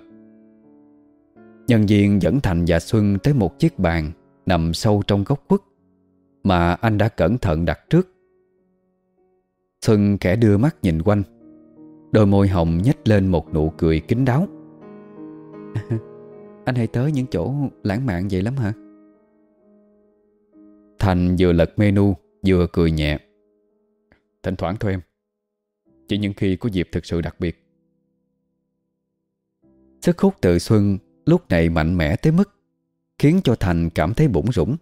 Nhân viên dẫn Thành và Xuân Tới một chiếc bàn Nằm sâu trong góc khuất Mà anh đã cẩn thận đặt trước. Xuân kẻ đưa mắt nhìn quanh, Đôi môi hồng nhếch lên một nụ cười kín đáo. Anh hay tới những chỗ lãng mạn vậy lắm hả? Thành vừa lật menu, Vừa cười nhẹ. Thỉnh thoảng thôi em. Chỉ những khi có dịp thực sự đặc biệt. Sức hút từ Xuân Lúc này mạnh mẽ tới mức Khiến cho Thành cảm thấy bủng rủng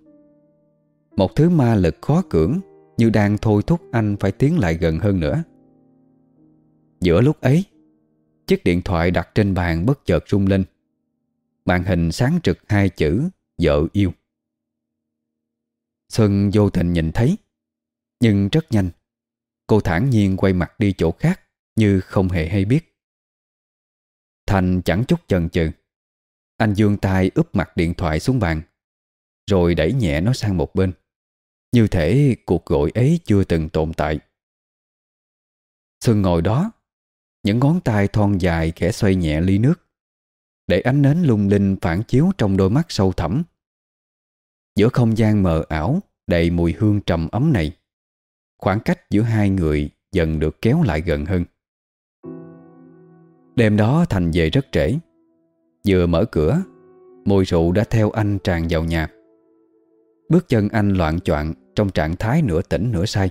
Một thứ ma lực khó cưỡng Như đang thôi thúc anh phải tiến lại gần hơn nữa. Giữa lúc ấy, Chiếc điện thoại đặt trên bàn bất chợt rung lên. Màn hình sáng trực hai chữ, Vợ yêu. Xuân vô tình nhìn thấy, Nhưng rất nhanh. Cô thản nhiên quay mặt đi chỗ khác, Như không hề hay biết. Thành chẳng chút chần chừ. Anh dương tay úp mặt điện thoại xuống bàn, Rồi đẩy nhẹ nó sang một bên. Như thể cuộc gọi ấy chưa từng tồn tại. Xuân ngồi đó, Những ngón tay thon dài khẽ xoay nhẹ ly nước, Để ánh nến lung linh phản chiếu trong đôi mắt sâu thẳm. Giữa không gian mờ ảo Đầy mùi hương trầm ấm này Khoảng cách giữa hai người Dần được kéo lại gần hơn. Đêm đó Thành về rất trễ. Vừa mở cửa Mùi rượu đã theo anh tràn vào nhà. Bước chân anh loạn choạng Trong trạng thái nửa tỉnh nửa say.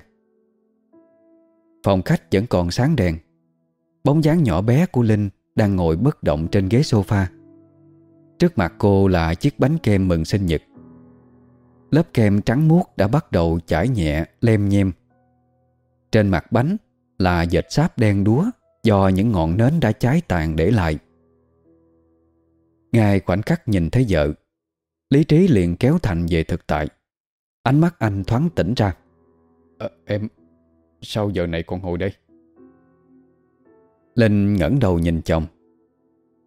Phòng khách vẫn còn sáng đèn. Bóng dáng nhỏ bé của Linh Đang ngồi bất động trên ghế sofa. Trước mặt cô là chiếc bánh kem mừng sinh nhật. Lớp kem trắng muốt đã bắt đầu chảy nhẹ, lem nhem. Trên mặt bánh là dệt sáp đen đúa Do những ngọn nến đã cháy tàn để lại. Ngay khoảnh khắc nhìn thấy vợ Lý trí liền kéo Thành về thực tại. Ánh mắt anh thoáng tỉnh ra. À, Em Sao giờ này còn ngồi đây? Linh ngẩng đầu nhìn chồng.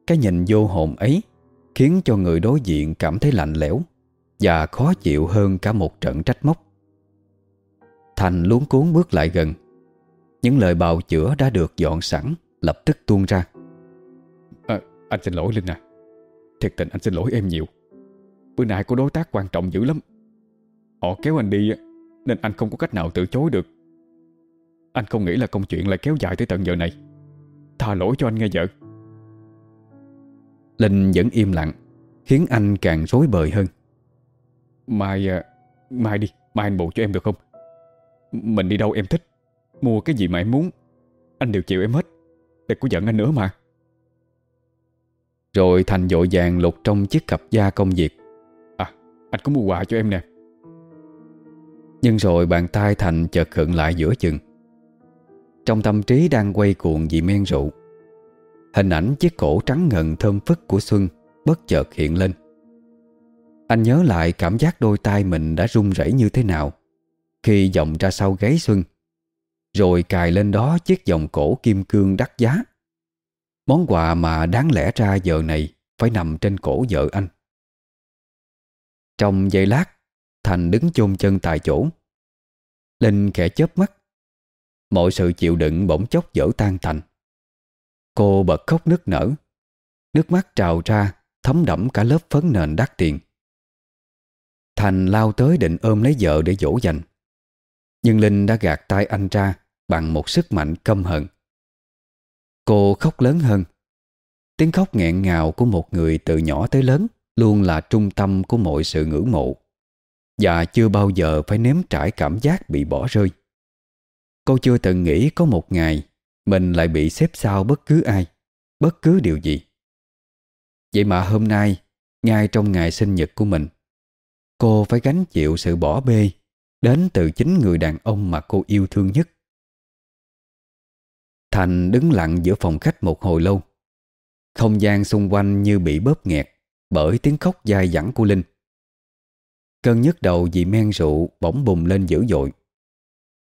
Cái nhìn vô hồn ấy Khiến cho người đối diện cảm thấy lạnh lẽo Và khó chịu hơn cả một trận trách móc Thành luống cuốn bước lại gần. Những lời bào chữa đã được dọn sẵn Lập tức tuôn ra. À, Anh xin lỗi Linh à. Thiệt tình anh xin lỗi em nhiều. Bữa nay có đối tác quan trọng dữ lắm. Họ kéo anh đi Nên anh không có cách nào từ chối được. Anh không nghĩ là công chuyện lại kéo dài tới tận giờ này. Tha lỗi cho anh nghe vợ. Linh vẫn im lặng Khiến anh càng rối bời hơn. Mai à, Mai đi Mai anh bù cho em được không Mình đi đâu em thích? Mua cái gì mà em muốn? Anh đều chịu em hết. Đừng có giận anh nữa mà. Rồi Thành dội vàng lục trong chiếc cặp da công việc. À anh có mua quà cho em nè. Nhưng rồi bàn tay Thành chợt khựng lại giữa chừng. Trong tâm trí đang quay cuồng vì men rượu. Hình ảnh chiếc cổ trắng ngần thơm phức của Xuân Bất chợt hiện lên. Anh nhớ lại cảm giác đôi tay mình đã run rẩy như thế nào khi vòng ra sau gáy Xuân. Rồi cài lên đó chiếc vòng cổ kim cương đắt giá. Món quà mà đáng lẽ ra giờ này Phải nằm trên cổ vợ anh. Trong giây lát, Thành đứng chôn chân tại chỗ. Linh khẽ chớp mắt. Mọi sự chịu đựng bỗng chốc dở tan tành Cô bật khóc nức nở. Nước mắt trào ra, Thấm đẫm cả lớp phấn nền đắt tiền. Thành lao tới định ôm lấy vợ để dỗ dành. Nhưng Linh đã gạt tay anh ra Bằng một sức mạnh căm hận. Cô khóc lớn hơn. Tiếng khóc nghẹn ngào của một người từ nhỏ tới lớn Luôn là trung tâm của mọi sự ngưỡng mộ Và chưa bao giờ phải nếm trải cảm giác bị bỏ rơi. Cô chưa từng nghĩ có một ngày Mình lại bị xếp sau bất cứ ai, Bất cứ điều gì. Vậy mà hôm nay, Ngay trong ngày sinh nhật của mình, Cô phải gánh chịu sự bỏ bê Đến từ chính người đàn ông mà cô yêu thương nhất. Thành đứng lặng giữa phòng khách một hồi lâu. Không gian xung quanh như bị bóp nghẹt Bởi tiếng khóc dai dẳng của Linh. Cơn nhức đầu vì men rượu bỗng bùng lên dữ dội.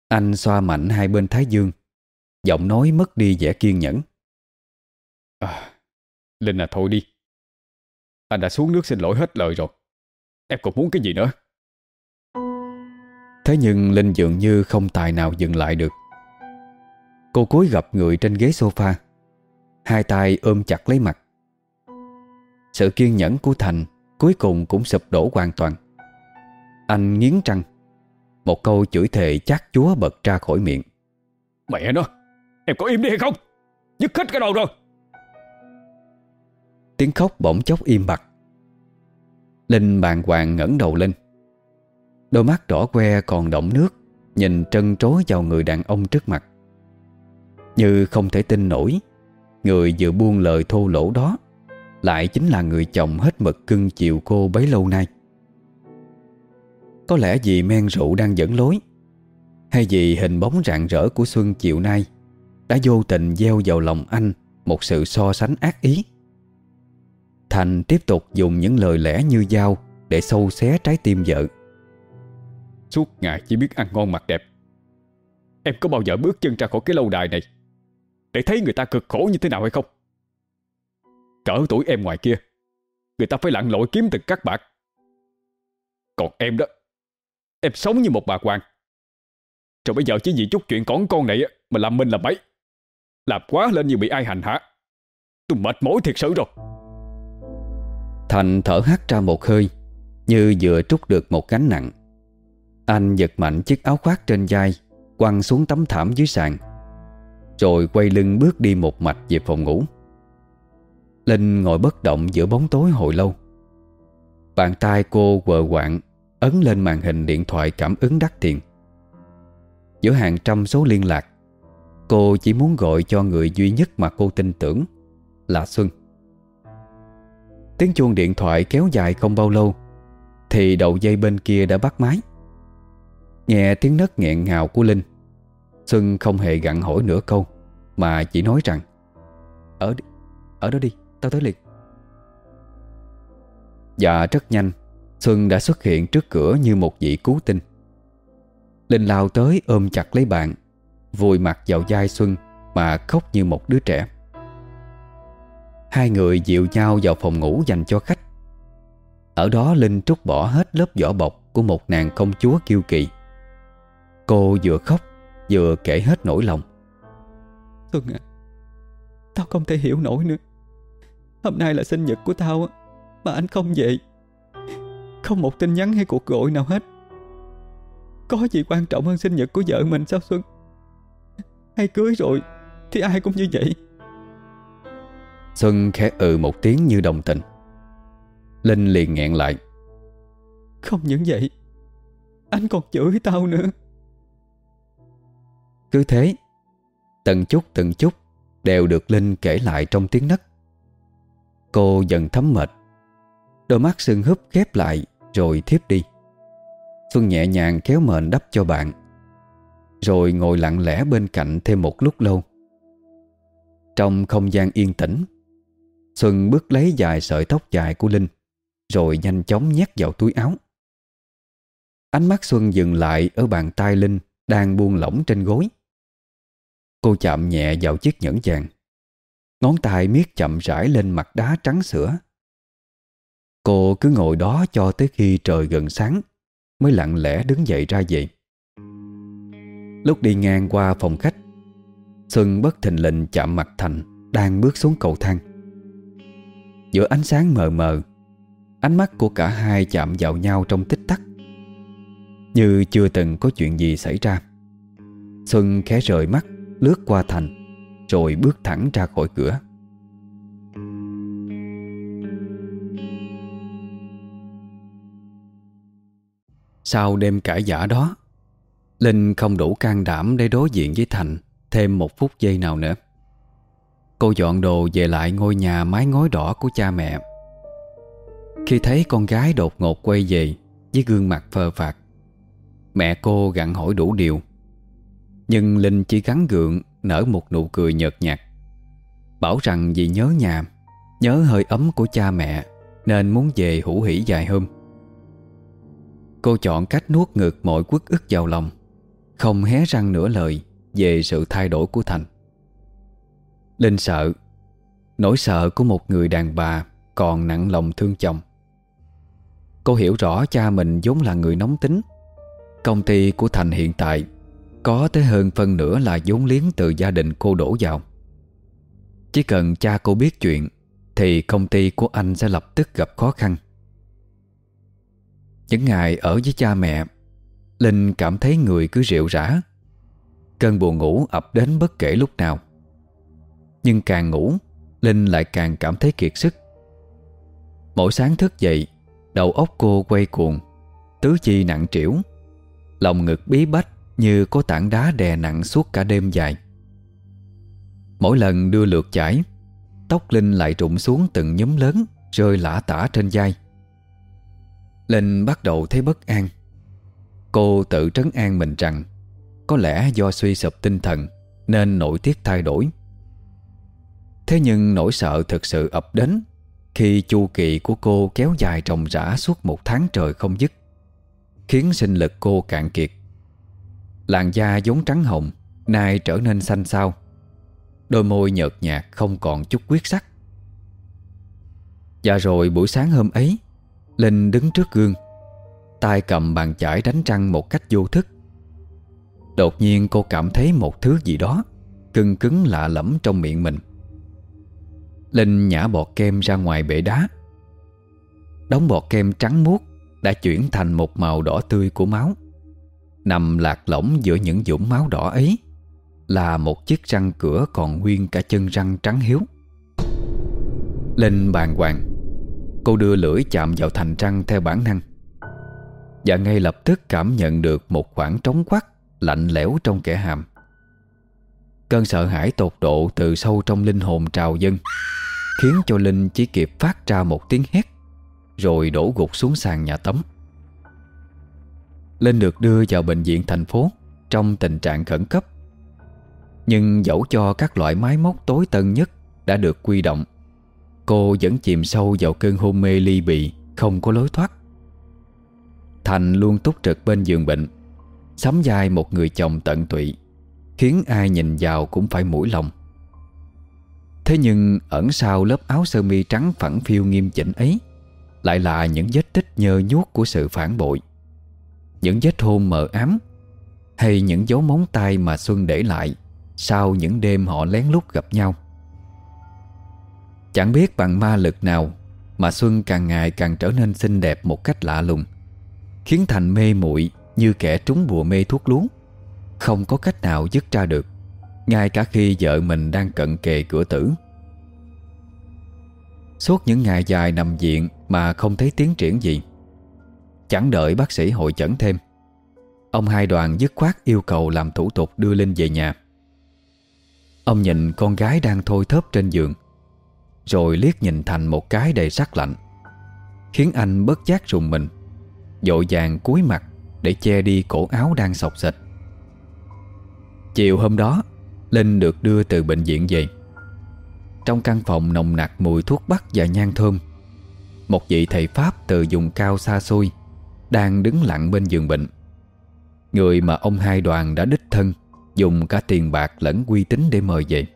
Anh xoa mạnh hai bên thái dương Giọng nói mất đi vẻ kiên nhẫn. À, Linh à thôi đi. Anh đã xuống nước xin lỗi hết lời rồi. Em còn muốn cái gì nữa? Thế nhưng Linh dường như không tài nào dừng lại được. Cô cúi gặp người trên ghế sofa Hai tay ôm chặt lấy mặt. Sự kiên nhẫn của Thành Cuối cùng cũng sụp đổ hoàn toàn. Anh nghiến răng Một câu chửi thề chát chúa bật ra khỏi miệng. Mẹ nó Em có im đi hay không? Dứt hết cái đầu rồi. Tiếng khóc bỗng chốc im bặt. Linh bàng hoàng ngẩng đầu lên Đôi mắt đỏ que còn động nước, Nhìn trân trối vào người đàn ông trước mặt. Như không thể tin nổi, Người vừa buông lời thô lỗ đó Lại chính là người chồng hết mực cưng chiều cô bấy lâu nay. Có lẽ vì men rượu đang dẫn lối, Hay vì hình bóng rạng rỡ của Xuân chiều nay Đã vô tình gieo vào lòng anh Một sự so sánh ác ý. Thành tiếp tục dùng những lời lẽ như dao Để sâu xé trái tim vợ. Suốt ngày chỉ biết ăn ngon mặc đẹp. Em có bao giờ bước chân ra khỏi cái lâu đài này Để thấy người ta cực khổ như thế nào hay không? Cỡ tuổi em ngoài kia, Người ta phải lặn lội kiếm từng các bạc. Còn em đó, Em sống như một bà quan Rồi bây giờ chỉ vì chút chuyện con con này Mà làm mình làm bấy. Làm quá lên như bị ai hành hạ. Tôi mệt mỏi thiệt sự rồi. Thành thở hắt ra một hơi, Như vừa trút được một gánh nặng. Anh giật mạnh chiếc áo khoác trên vai, Quăng xuống tấm thảm dưới sàn, Rồi quay lưng bước đi một mạch về phòng ngủ. Linh ngồi bất động giữa bóng tối hồi lâu. Bàn tay cô quờ quạng, Ấn lên màn hình điện thoại cảm ứng đắt tiền. Giữa hàng trăm số liên lạc, Cô chỉ muốn gọi cho người duy nhất mà cô tin tưởng, Là Xuân. Tiếng chuông điện thoại kéo dài không bao lâu, Thì đầu dây bên kia đã bắt máy. Nghe tiếng nấc nghẹn ngào của Linh Xuân không hề gặn hỏi nửa câu Mà chỉ nói rằng Ở ở đó đi, tao tới liền. Và rất nhanh Xuân đã xuất hiện trước cửa như một vị cứu tinh. Linh lao tới ôm chặt lấy bạn Vùi mặt vào vai Xuân Mà khóc như một đứa trẻ. Hai người dịu nhau vào phòng ngủ dành cho khách. Ở đó Linh trút bỏ hết lớp vỏ bọc Của một nàng công chúa kiêu kỳ Cô vừa khóc Vừa kể hết nỗi lòng. Xuân à Tao không thể hiểu nổi nữa. Hôm nay là sinh nhật của tao Mà anh không về. Không một tin nhắn hay cuộc gọi nào hết. Có gì quan trọng hơn sinh nhật của vợ mình sao Xuân? Hay cưới rồi Thì ai cũng như vậy. Xuân khẽ ừ một tiếng như đồng tình. Linh liền nghẹn lại. Không những vậy Anh còn chửi tao nữa cứ thế, Từng chút từng chút Đều được Linh kể lại trong tiếng nấc. Cô dần thấm mệt, Đôi mắt sưng húp khép lại Rồi thiếp đi. Xuân nhẹ nhàng kéo mền đắp cho bạn, Rồi ngồi lặng lẽ bên cạnh thêm một lúc lâu. Trong không gian yên tĩnh, Xuân bước lấy dài sợi tóc dài của Linh, Rồi nhanh chóng nhét vào túi áo. Ánh mắt Xuân dừng lại Ở bàn tay Linh Đang buông lỏng trên gối. Cô chạm nhẹ vào chiếc nhẫn vàng. Ngón tay miết chậm rãi lên mặt đá trắng sữa. Cô cứ ngồi đó cho tới khi trời gần sáng, Mới lặng lẽ đứng dậy ra về. Lúc đi ngang qua phòng khách, Xuân bất thình lình chạm mặt Thành Đang bước xuống cầu thang. Giữa ánh sáng mờ mờ, Ánh mắt của cả hai chạm vào nhau trong tích tắc. Như chưa từng có chuyện gì xảy ra, Xuân khẽ rời mắt Lướt qua Thành, Rồi bước thẳng ra khỏi cửa. Sau đêm cãi giả đó, Linh không đủ can đảm để đối diện với Thành Thêm một phút giây nào nữa. Cô dọn đồ về lại ngôi nhà mái ngói đỏ của cha mẹ. Khi thấy con gái đột ngột quay về Với gương mặt phờ phạt Mẹ cô gặn hỏi đủ điều. Nhưng Linh chỉ gắn gượng, Nở một nụ cười nhợt nhạt. Bảo rằng vì nhớ nhà, Nhớ hơi ấm của cha mẹ, Nên muốn về hữu hỉ dài hôm. Cô chọn cách nuốt ngược mọi quất ức vào lòng, Không hé răng nửa lời Về sự thay đổi của Thành. Linh sợ, Nỗi sợ của một người đàn bà Còn nặng lòng thương chồng. Cô hiểu rõ cha mình vốn là người nóng tính. Công ty của Thành hiện tại có tới hơn phân nửa là vốn liếng từ gia đình cô đổ vào. Chỉ cần cha cô biết chuyện, Thì công ty của anh sẽ lập tức gặp khó khăn. Những ngày ở với cha mẹ, Linh cảm thấy người cứ rượu rã. Cơn buồn ngủ ập đến bất kể lúc nào. Nhưng càng ngủ, Linh lại càng cảm thấy kiệt sức. Mỗi sáng thức dậy, Đầu óc cô quay cuồng, Tứ chi nặng trĩu, Lòng ngực bí bách như có tảng đá đè nặng suốt cả đêm dài. Mỗi lần đưa lượt chải Tóc Linh lại rụng xuống từng nhóm lớn, Rơi lả tả trên vai. Linh bắt đầu thấy bất an. Cô tự trấn an mình rằng, Có lẽ do suy sụp tinh thần, Nên nội tiết thay đổi. Thế nhưng nỗi sợ thực sự ập đến Khi chu kỳ của cô kéo dài trồng rã suốt một tháng trời không dứt, Khiến sinh lực cô cạn kiệt. Làn da vốn trắng hồng, Nay trở nên xanh xao. Đôi môi nhợt nhạt không còn chút quyết sắc. Và rồi buổi sáng hôm ấy, Linh đứng trước gương, tay cầm bàn chải đánh răng một cách vô thức. Đột nhiên cô cảm thấy một thứ gì đó Cưng cứng lạ lẫm trong miệng mình. Linh nhả bọt kem ra ngoài bể đá. Đống bọt kem trắng muốt Đã chuyển thành một màu đỏ tươi của máu. Nằm lạc lõng giữa những dũng máu đỏ ấy, Là một chiếc răng cửa còn nguyên cả chân răng trắng hiếu. Linh bàn hoàng, Cô đưa lưỡi chạm vào thành răng theo bản năng, Và ngay lập tức cảm nhận được một khoảng trống quắc Lạnh lẽo trong kẻ hàm. Cơn sợ hãi tột độ từ sâu trong linh hồn trào dâng, Khiến cho Linh chỉ kịp phát ra một tiếng hét, Rồi đổ gục xuống sàn nhà tắm. Linh được đưa vào bệnh viện thành phố Trong tình trạng khẩn cấp. Nhưng dẫu cho các loại máy móc tối tân nhất Đã được quy động, Cô vẫn chìm sâu vào cơn hôn mê ly bì, Không có lối thoát. Thành luôn túc trực bên giường bệnh, Sắm vai một người chồng tận tụy, Khiến ai nhìn vào cũng phải mũi lòng. Thế nhưng ẩn sau lớp áo sơ mi trắng phẳng phiu nghiêm chỉnh ấy Lại là những vết tích nhơ nhuốc của sự phản bội. Những vết hôn mờ ám Hay những dấu móng tay mà Xuân để lại Sau những đêm họ lén lút gặp nhau. Chẳng biết bằng ma lực nào Mà Xuân càng ngày càng trở nên xinh đẹp một cách lạ lùng, Khiến Thành mê muội như kẻ trúng bùa mê thuốc lú. Không có cách nào dứt ra được, Ngay cả khi vợ mình đang cận kề cửa tử. Suốt những ngày dài nằm viện Mà không thấy tiến triển gì Chẳng đợi bác sĩ hội chẩn thêm. Ông hai đoàn dứt khoát yêu cầu làm thủ tục đưa Linh về nhà. Ông nhìn con gái đang thôi thớp trên giường, Rồi liếc nhìn Thành một cái đầy sắc lạnh, Khiến anh bất giác rùng mình Dội vàng cúi mặt Để che đi cổ áo đang sọc sệt Chiều hôm đó, Linh được đưa từ bệnh viện về. Trong căn phòng nồng nặc mùi thuốc bắc và nhang thơm, Một vị thầy Pháp từ vùng cao xa xôi đang đứng lặng bên giường bệnh. Người mà ông hai đoàn đã đích thân Dùng cả tiền bạc lẫn uy tín để mời về.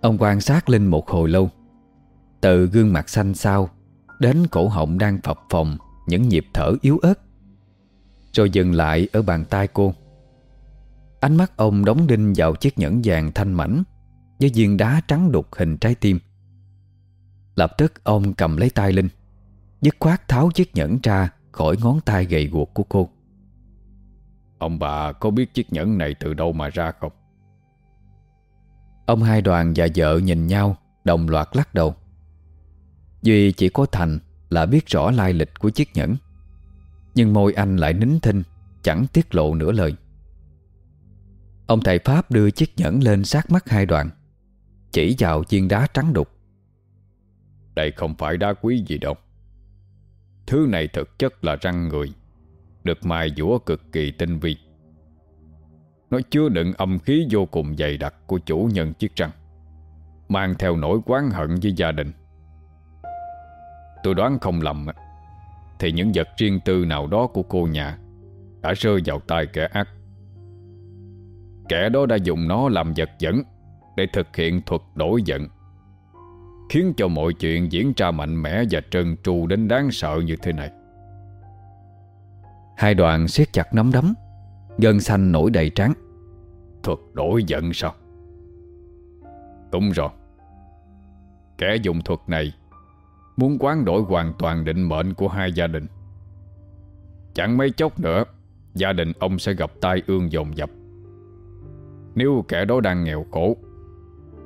Ông quan sát Linh một hồi lâu. Từ gương mặt xanh xao Đến cổ họng đang phập phồng Những nhịp thở yếu ớt, Rồi dừng lại ở bàn tay cô. Ánh mắt ông đóng đinh vào chiếc nhẫn vàng thanh mảnh Với viên đá trắng đục hình trái tim. Lập tức ông cầm lấy tay Linh Dứt khoát tháo chiếc nhẫn ra khỏi ngón tay gầy guộc của cô. Ông bà có biết chiếc nhẫn này từ đâu mà ra không? Ông hai đoàn và vợ nhìn nhau Đồng loạt lắc đầu. Duy chỉ có Thành là biết rõ lai lịch của chiếc nhẫn. Nhưng môi anh lại nín thinh Chẳng tiết lộ nửa lời. Ông thầy Pháp đưa chiếc nhẫn lên sát mắt hai đoạn Chỉ vào chiên đá trắng đục. Đây không phải đá quý gì đâu Thứ này thực chất là răng người, Được mài dũa cực kỳ tinh vi. Nó chứa đựng âm khí vô cùng dày đặc Của chủ nhân chiếc răng, Mang theo nỗi quán hận với gia đình. Tôi đoán không lầm Thì những vật riêng tư nào đó của cô nhà Đã rơi vào tay kẻ ác. Kẻ đó đã dùng nó làm vật dẫn Để thực hiện thuật đổi giận Khiến cho mọi chuyện diễn ra mạnh mẽ Và trần tru đến đáng sợ như thế này. Hai đoàn siết chặt nắm đấm, Gân xanh nổi đầy trắng Thuật đổi giận sao? Đúng rồi. Kẻ dùng thuật này Muốn quán đổi hoàn toàn định mệnh của hai gia đình. Chẳng mấy chốc nữa, Gia đình ông sẽ gặp tai ương dồn dập. Nếu kẻ đó đang nghèo khổ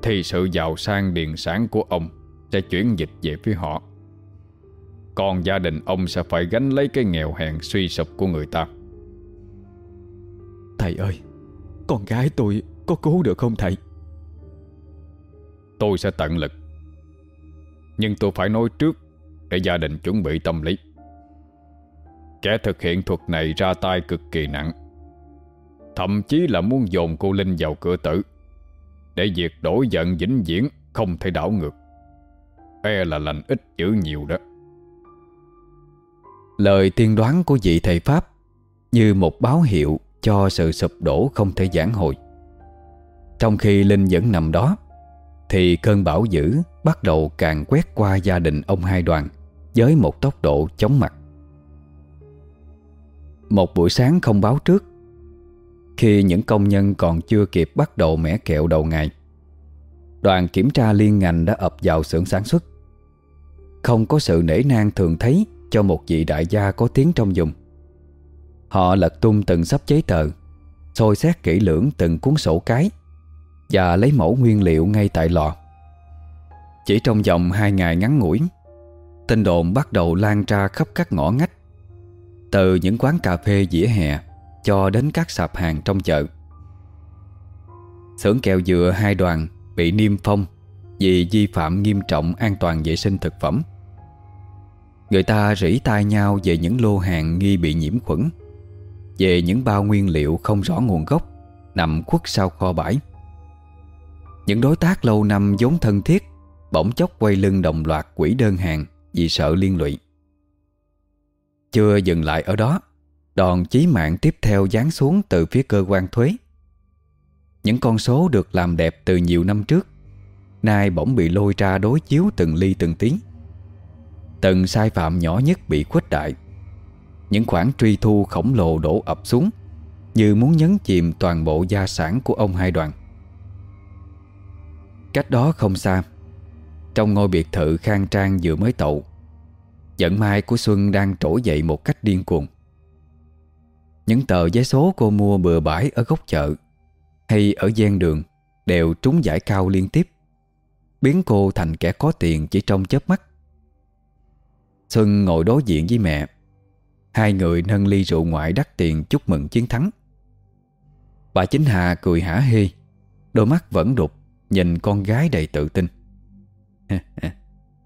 thì sự giàu sang điền sản của ông Sẽ chuyển dịch về phía họ. Còn gia đình ông sẽ phải gánh lấy cái nghèo hèn suy sụp của người ta. Thầy ơi Con gái tôi có cứu được không thầy? Tôi sẽ tận lực. Nhưng tôi phải nói trước Để gia đình chuẩn bị tâm lý. Kẻ thực hiện thuật này ra tay cực kỳ nặng. Thậm chí là muốn dồn cô Linh vào cửa tử để việc đổi giận vĩnh viễn Không thể đảo ngược. E là lành ít dữ nhiều đó. Lời tiên đoán của vị thầy Pháp Như một báo hiệu Cho sự sụp đổ không thể giảng hồi. Trong khi Linh vẫn nằm đó, Thì cơn bão dữ Bắt đầu càng quét qua gia đình ông hai đoàn Với một tốc độ chóng mặt. Một buổi sáng không báo trước khi những công nhân còn chưa kịp bắt đầu mẻ kẹo đầu ngày. Đoàn kiểm tra liên ngành đã ập vào xưởng sản xuất. Không có sự nể nang thường thấy Cho một vị đại gia có tiếng trong vùng. Họ lật tung từng sắp giấy tờ Xôi xét kỹ lưỡng từng cuốn sổ cái Và lấy mẫu nguyên liệu ngay tại lò. Chỉ trong vòng hai ngày ngắn ngủi, Tin đồn bắt đầu lan ra khắp các ngõ ngách. Từ những quán cà phê dĩa hè cho đến các sạp hàng trong chợ. Xưởng kẹo dừa hai đoàn bị niêm phong Vì vi phạm nghiêm trọng an toàn vệ sinh thực phẩm. Người ta rỉ tai nhau về những lô hàng nghi bị nhiễm khuẩn, Về những bao nguyên liệu không rõ nguồn gốc Nằm khuất sau kho bãi. Những đối tác lâu năm vốn thân thiết Bỗng chốc quay lưng đồng loạt quỷ đơn hàng Vì sợ liên lụy. Chưa dừng lại ở đó Đòn chí mạng tiếp theo giáng xuống từ phía cơ quan thuế. Những con số được làm đẹp từ nhiều năm trước, Nay bỗng bị lôi ra đối chiếu từng ly từng tí. Từng sai phạm nhỏ nhất bị khuếch đại. Những khoản truy thu khổng lồ đổ ập xuống, Như muốn nhấn chìm toàn bộ gia sản của ông hai đoàn. Cách đó không xa, Trong ngôi biệt thự khang trang vừa mới tậu Giận mai của Xuân đang trỗi dậy một cách điên cuồng. Những tờ giấy số cô mua bừa bãi ở góc chợ Hay ở gian đường Đều trúng giải cao liên tiếp. Biến cô thành kẻ có tiền chỉ trong chớp mắt. Xuân ngồi đối diện với mẹ. Hai người nâng ly rượu ngoại đắt tiền chúc mừng chiến thắng. Bà Chính Hà cười hả hê, Đôi mắt vẫn đục, Nhìn con gái đầy tự tin.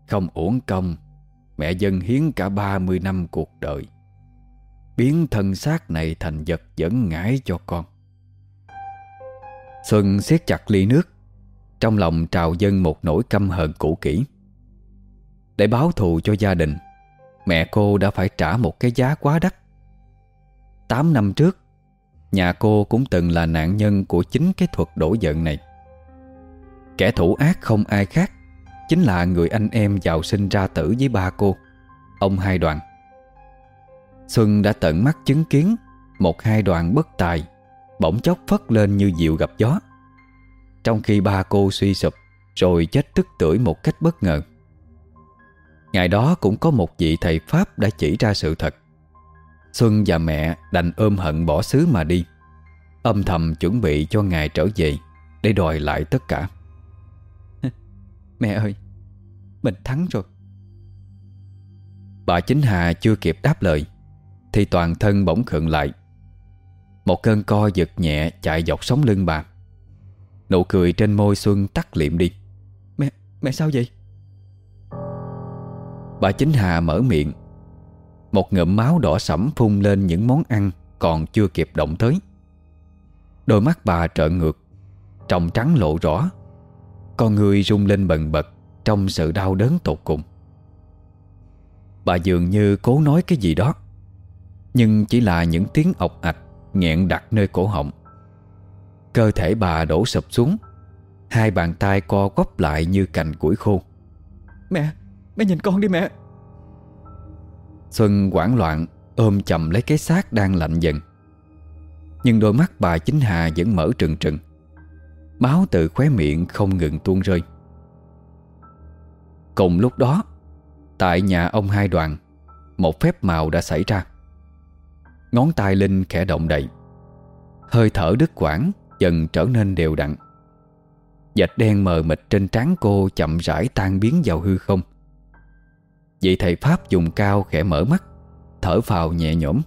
Không uổng công, Mẹ dân hiến cả 30 năm cuộc đời. Biến thân xác này thành vật dẫn ngãi cho con. Xuân siết chặt ly nước, Trong lòng trào dân một nỗi căm hận cũ kỹ. Để báo thù cho gia đình, Mẹ cô đã phải trả một cái giá quá đắt. 8 năm trước, Nhà cô cũng từng là nạn nhân Của chính cái thuật đổ giận này. Kẻ thủ ác không ai khác, Chính là người anh em giàu sinh ra tử với ba cô, Ông hai đoàn. Xuân đã tận mắt chứng kiến Một hai đoàn bất tài Bỗng chốc phất lên như diệu gặp gió. Trong khi ba cô suy sụp Rồi chết tức tuổi một cách bất ngờ. Ngày đó cũng có một vị thầy Pháp đã chỉ ra sự thật. Xuân và mẹ đành ôm hận bỏ xứ mà đi. Âm thầm chuẩn bị cho ngày trở về Để đòi lại tất cả. Mẹ ơi Mình thắng rồi. Bà chính Hà chưa kịp đáp lời thì toàn thân bỗng khựng lại. Một cơn co giật nhẹ chạy dọc sống lưng bà. Nụ cười trên môi Xuân tắt liệm đi. Mẹ, mẹ sao vậy? Bà chính Hà mở miệng. Một ngụm máu đỏ sẫm phun lên những món ăn Còn chưa kịp động tới. Đôi mắt bà trợn ngược Tròng trắng lộ rõ. Con người rung lên bần bật Trong sự đau đớn tột cùng. Bà dường như cố nói cái gì đó. Nhưng chỉ là những tiếng ọc ạch Nghẹn đặt nơi cổ họng. Cơ thể bà đổ sụp xuống Hai bàn tay co quắp lại như cành củi khô. Mẹ, mẹ nhìn con đi mẹ. Xuân hoảng loạn ôm chầm lấy cái xác đang lạnh dần. Nhưng đôi mắt bà chính Hà vẫn mở trừng trừng. Máu từ khóe miệng không ngừng tuôn rơi. Cùng lúc đó Tại nhà ông hai đoàn Một phép màu đã xảy ra Ngón tay Linh khẽ động đậy. Hơi thở đứt quãng Dần trở nên đều đặn. Dạch đen mờ mịt trên trán cô Chậm rãi tan biến vào hư không. Vị thầy Pháp dùng cao khẽ mở mắt Thở phào nhẹ nhõm.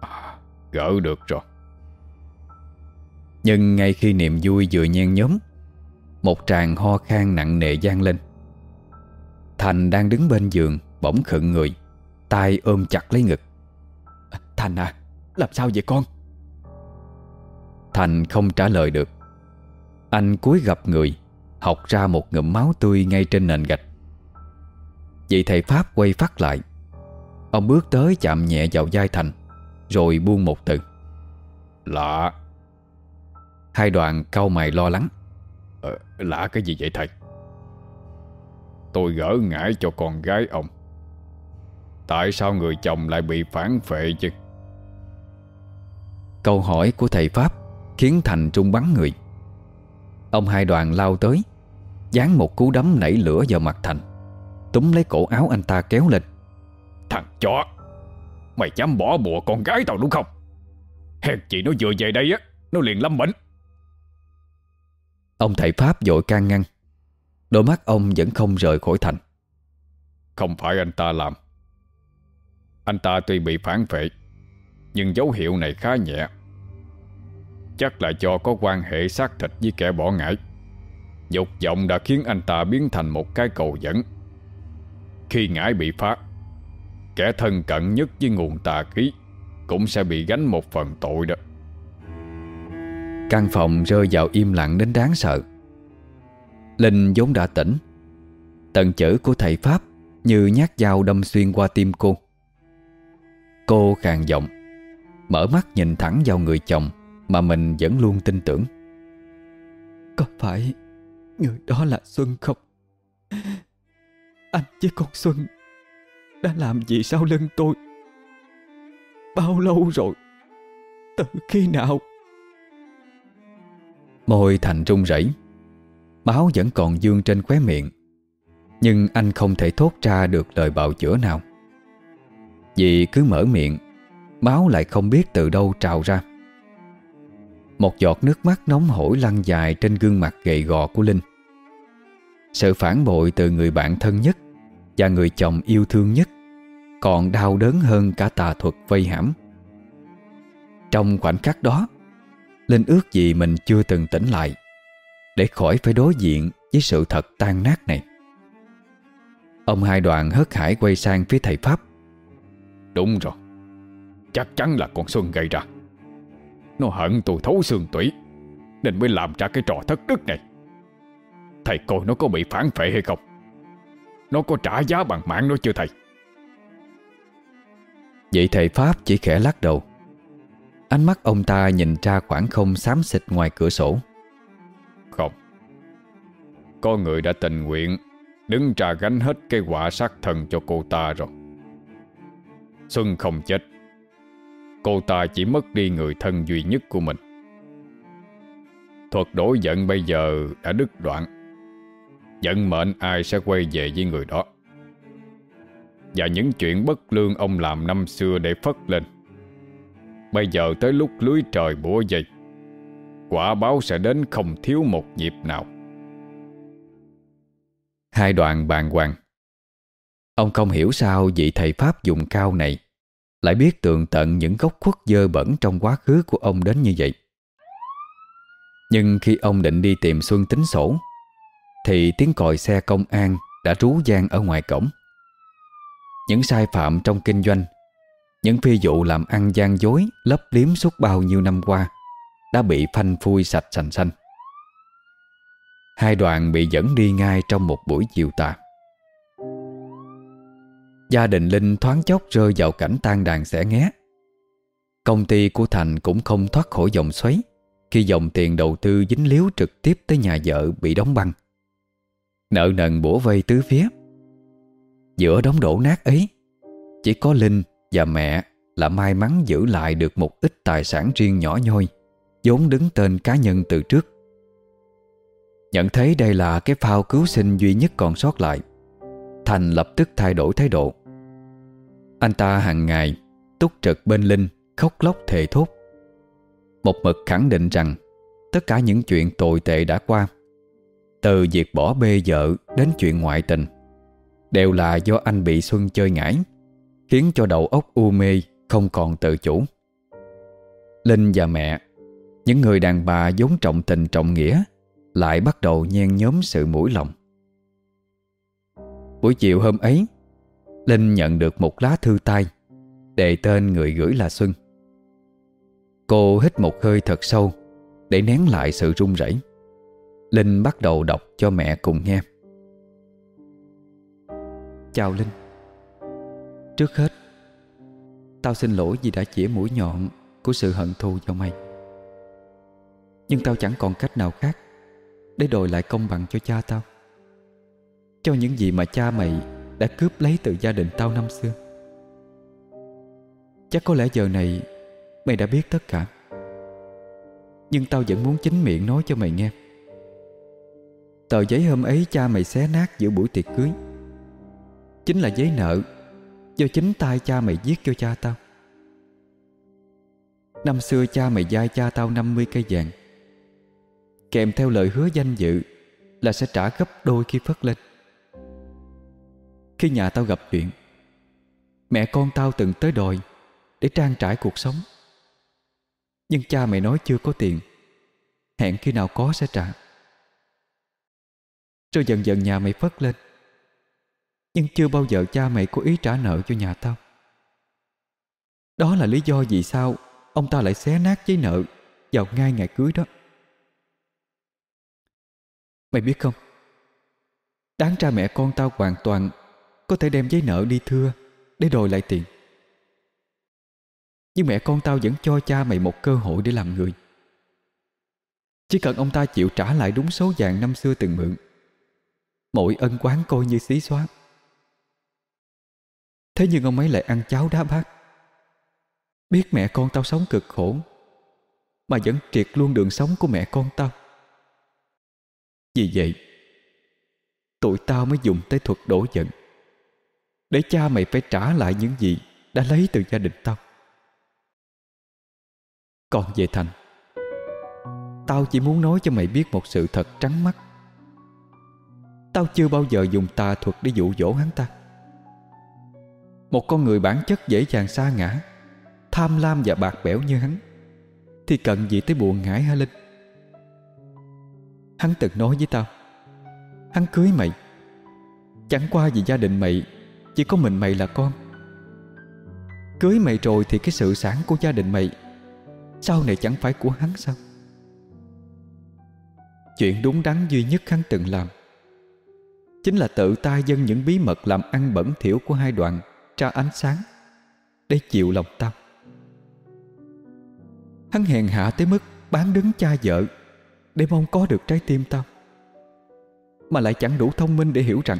À, Gỡ được rồi. Nhưng ngay khi niềm vui vừa nhen nhóm Một tràng ho khan nặng nề gian lên. Thành đang đứng bên giường Bỗng khựng người tay ôm chặt lấy ngực Thành à Làm sao vậy con? Thành không trả lời được. Anh cúi gặp người Học ra một ngụm máu tươi ngay trên nền gạch. Vị thầy Pháp quay phát lại. Ông bước tới chạm nhẹ vào vai Thành Rồi buông một từ. Lạ. Hai đoàn cau mày lo lắng. Ờ, Lạ cái gì vậy thầy? Tôi gỡ ngại cho con gái ông. Tại sao người chồng lại bị phản phệ chứ? Câu hỏi của thầy Pháp Khiến Thành trung bắn người. Ông hai đoàn lao tới Dán một cú đấm nảy lửa vào mặt Thành Túm lấy cổ áo anh ta kéo lên. Thằng chó Mày dám bỏ bùa con gái tao đúng không? Hèn chị nó vừa về đây á Nó liền lâm bệnh. Ông thầy Pháp dội can ngăn Đôi mắt ông vẫn không rời khỏi Thành. Không phải anh ta làm. Anh ta tuy bị phản phệ Nhưng dấu hiệu này khá nhẹ Chắc là do có quan hệ xác thịt với kẻ bỏ ngải. Dục vọng đã khiến anh ta biến thành một cái cầu dẫn. Khi ngải bị phá, Kẻ thân cận nhất với nguồn tà khí Cũng sẽ bị gánh một phần tội đó. Căn phòng rơi vào im lặng đến đáng sợ. Linh vốn đã tỉnh. Tận chữ của thầy Pháp Như nhát dao đâm xuyên qua tim cô. Cô khàn giọng, Mở mắt nhìn thẳng vào người chồng. Mà mình vẫn luôn tin tưởng. Có phải Người đó là Xuân không? Anh với con Xuân Đã làm gì sau lưng tôi? Bao lâu rồi? Từ khi nào? Môi Thành run rẩy Máu vẫn còn dương trên khóe miệng Nhưng anh không thể thốt ra được lời bào chữa nào. Vì cứ mở miệng Máu lại không biết từ đâu trào ra một giọt nước mắt nóng hổi lăn dài trên gương mặt gầy gò của Linh. Sự phản bội từ người bạn thân nhất Và người chồng yêu thương nhất Còn đau đớn hơn cả tà thuật vây hãm. Trong khoảnh khắc đó, Linh ước gì mình chưa từng tỉnh lại Để khỏi phải đối diện với sự thật tan nát này. Ông hai đoàn hớt hải quay sang phía thầy Pháp. Đúng rồi. Chắc chắn là con Xuân gây ra. Nó hận tôi thấu xương tủy Nên mới làm ra cái trò thất đức này. Thầy coi nó có bị phản phệ hay không? Nó có trả giá bằng mạng nó chưa thầy? Vậy thầy Pháp chỉ khẽ lắc đầu. Ánh mắt ông ta nhìn ra khoảng không xám xịt ngoài cửa sổ. Không. Có người đã tình nguyện Đứng ra gánh hết cái quả sát thần cho cô ta rồi. Xuân không chết Cô ta chỉ mất đi người thân duy nhất của mình. Thuật đối giận bây giờ đã đứt đoạn. Giận mệnh ai sẽ quay về với người đó? Và những chuyện bất lương ông làm năm xưa để phất lên. Bây giờ tới lúc lưới trời bủa dây Quả báo sẽ đến không thiếu một nhịp nào. Hai đoạn bàn hoàng. Ông không hiểu sao vị thầy Pháp dùng cao này lại biết tường tận những gốc khuất dơ bẩn trong quá khứ của ông đến như vậy. Nhưng khi ông định đi tìm Xuân tính sổ, Thì tiếng còi xe công an đã rú gian ở ngoài cổng. Những sai phạm trong kinh doanh, Những phi vụ làm ăn gian dối, Lấp liếm suốt bao nhiêu năm qua, Đã bị phanh phui sạch sành xanh. Hai đoàn bị dẫn đi ngay trong một buổi chiều tà. Gia đình Linh thoáng chốc rơi vào cảnh tan đàn xẻ nghé. Công ty của Thành cũng không thoát khỏi dòng xoáy Khi dòng tiền đầu tư dính líu trực tiếp tới nhà vợ bị đóng băng. Nợ nần bổ vây tứ phía. Giữa đống đổ nát ấy, Chỉ có Linh và mẹ là may mắn giữ lại được một ít tài sản riêng nhỏ nhoi, vốn đứng tên cá nhân từ trước. Nhận thấy đây là cái phao cứu sinh duy nhất còn sót lại Thành lập tức thay đổi thái độ. Anh ta hàng ngày Túc trực bên Linh, Khóc lóc thề thốt. Một mực khẳng định rằng Tất cả những chuyện tồi tệ đã qua, Từ việc bỏ bê vợ Đến chuyện ngoại tình, Đều là do anh bị Xuân chơi ngải, Khiến cho đầu óc u mê, Không còn tự chủ. Linh và mẹ, Những người đàn bà vốn trọng tình trọng nghĩa, Lại bắt đầu nhen nhóm sự mũi lòng. Buổi chiều hôm ấy, Linh nhận được một lá thư tay, Đề tên người gửi là Xuân. Cô hít một hơi thật sâu Để nén lại sự run rẩy. Linh bắt đầu đọc cho mẹ cùng nghe. Chào Linh. Trước hết, Tao xin lỗi vì đã chĩa mũi nhọn Của sự hận thù cho mày. Nhưng tao chẳng còn cách nào khác Để đòi lại công bằng cho cha tao cho những gì mà cha mày Đã cướp lấy từ gia đình tao năm xưa. Chắc có lẽ giờ này Mày đã biết tất cả. Nhưng tao vẫn muốn chính miệng nói cho mày nghe. Tờ giấy hôm ấy cha mày xé nát giữa buổi tiệc cưới. Chính là giấy nợ Do chính tay cha mày viết cho cha tao. Năm xưa cha mày dai cha tao 50 cây vàng. Kèm theo lời hứa danh dự Là sẽ trả gấp đôi khi phất lên khi nhà tao gặp chuyện. Mẹ con tao từng tới đòi Để trang trải cuộc sống. Nhưng cha mày nói chưa có tiền, Hẹn khi nào có sẽ trả. Rồi dần dần nhà mày phất lên. Nhưng chưa bao giờ cha mày có ý trả nợ cho nhà tao. Đó là lý do vì sao Ông ta lại xé nát giấy nợ Vào ngay ngày cưới đó. Mày biết không? Đáng ra mẹ con tao hoàn toàn có thể đem giấy nợ đi thưa, Để đòi lại tiền. Nhưng mẹ con tao vẫn cho cha mày một cơ hội để làm người. Chỉ cần ông ta chịu trả lại đúng số vàng năm xưa từng mượn, Mỗi ân quán coi như xí xóa. Thế nhưng ông ấy lại ăn cháo đá bát. Biết mẹ con tao sống cực khổ, Mà vẫn triệt luôn đường sống của mẹ con tao. Vì vậy, Tụi tao mới dùng tới thuật đổ giận để cha mày phải trả lại những gì Đã lấy từ gia đình tao. Còn về Thành. Tao chỉ muốn nói cho mày biết một sự thật trắng mắt. Tao chưa bao giờ dùng tà thuật để dụ dỗ hắn ta. Một con người bản chất dễ dàng xa ngã, Tham lam và bạc bẽo như hắn, Thì cần gì tới buồn ngãi hả Linh? Hắn từng nói với tao, Hắn cưới mày, Chẳng qua vì gia đình mày chỉ có mình mày là con. Cưới mày rồi thì cái sự sản của gia đình mày, Sau này chẳng phải của hắn sao? Chuyện đúng đắn duy nhất hắn từng làm, Chính là tự tay dâng những bí mật làm ăn bẩn thỉu của hai đoạn Ra ánh sáng Để chịu lòng tao Hắn hèn hạ tới mức bán đứng cha vợ Để mong có được trái tim tao, Mà lại chẳng đủ thông minh để hiểu rằng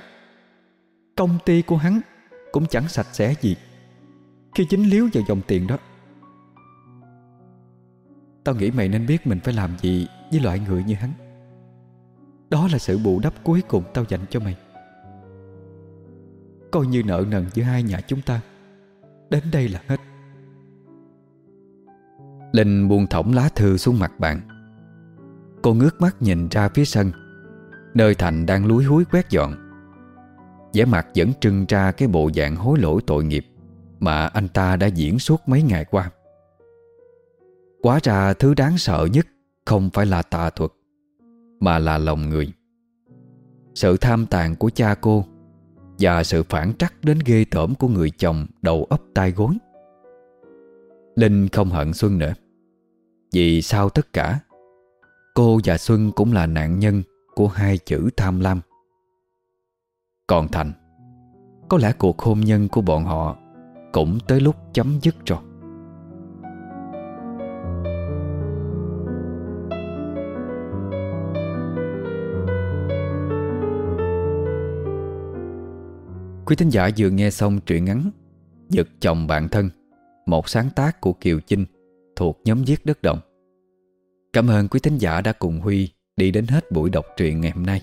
Công ty của hắn Cũng chẳng sạch sẽ gì. Khi dính líu vào dòng tiền đó, Tao nghĩ mày nên biết mình phải làm gì Với loại người như hắn. Đó là sự bù đắp cuối cùng tao dành cho mày. Coi như nợ nần giữa hai nhà chúng ta, Đến đây là hết. Linh buông thõng lá thư xuống mặt bàn Cô ngước mắt nhìn ra phía sân, Nơi Thành đang lúi húi quét dọn vẻ mặt vẫn trưng ra cái bộ dạng hối lỗi tội nghiệp Mà anh ta đã diễn suốt mấy ngày qua. Quá ra thứ đáng sợ nhất Không phải là tà thuật, Mà là lòng người. Sự tham tàn của cha cô Và sự phản trắc đến ghê tởm Của người chồng đầu ấp tai gối. Linh không hận Xuân nữa, Vì sau tất cả, Cô và Xuân cũng là nạn nhân Của hai chữ tham lam. Còn Thành. Có lẽ cuộc hôn nhân của bọn họ Cũng tới lúc chấm dứt rồi. Quý thính giả vừa nghe xong truyện ngắn Giật chồng bạn thân, Một sáng tác của Kiều Chinh Thuộc nhóm viết đất động Cảm ơn quý thính giả đã cùng Huy Đi đến hết buổi đọc truyện ngày hôm nay.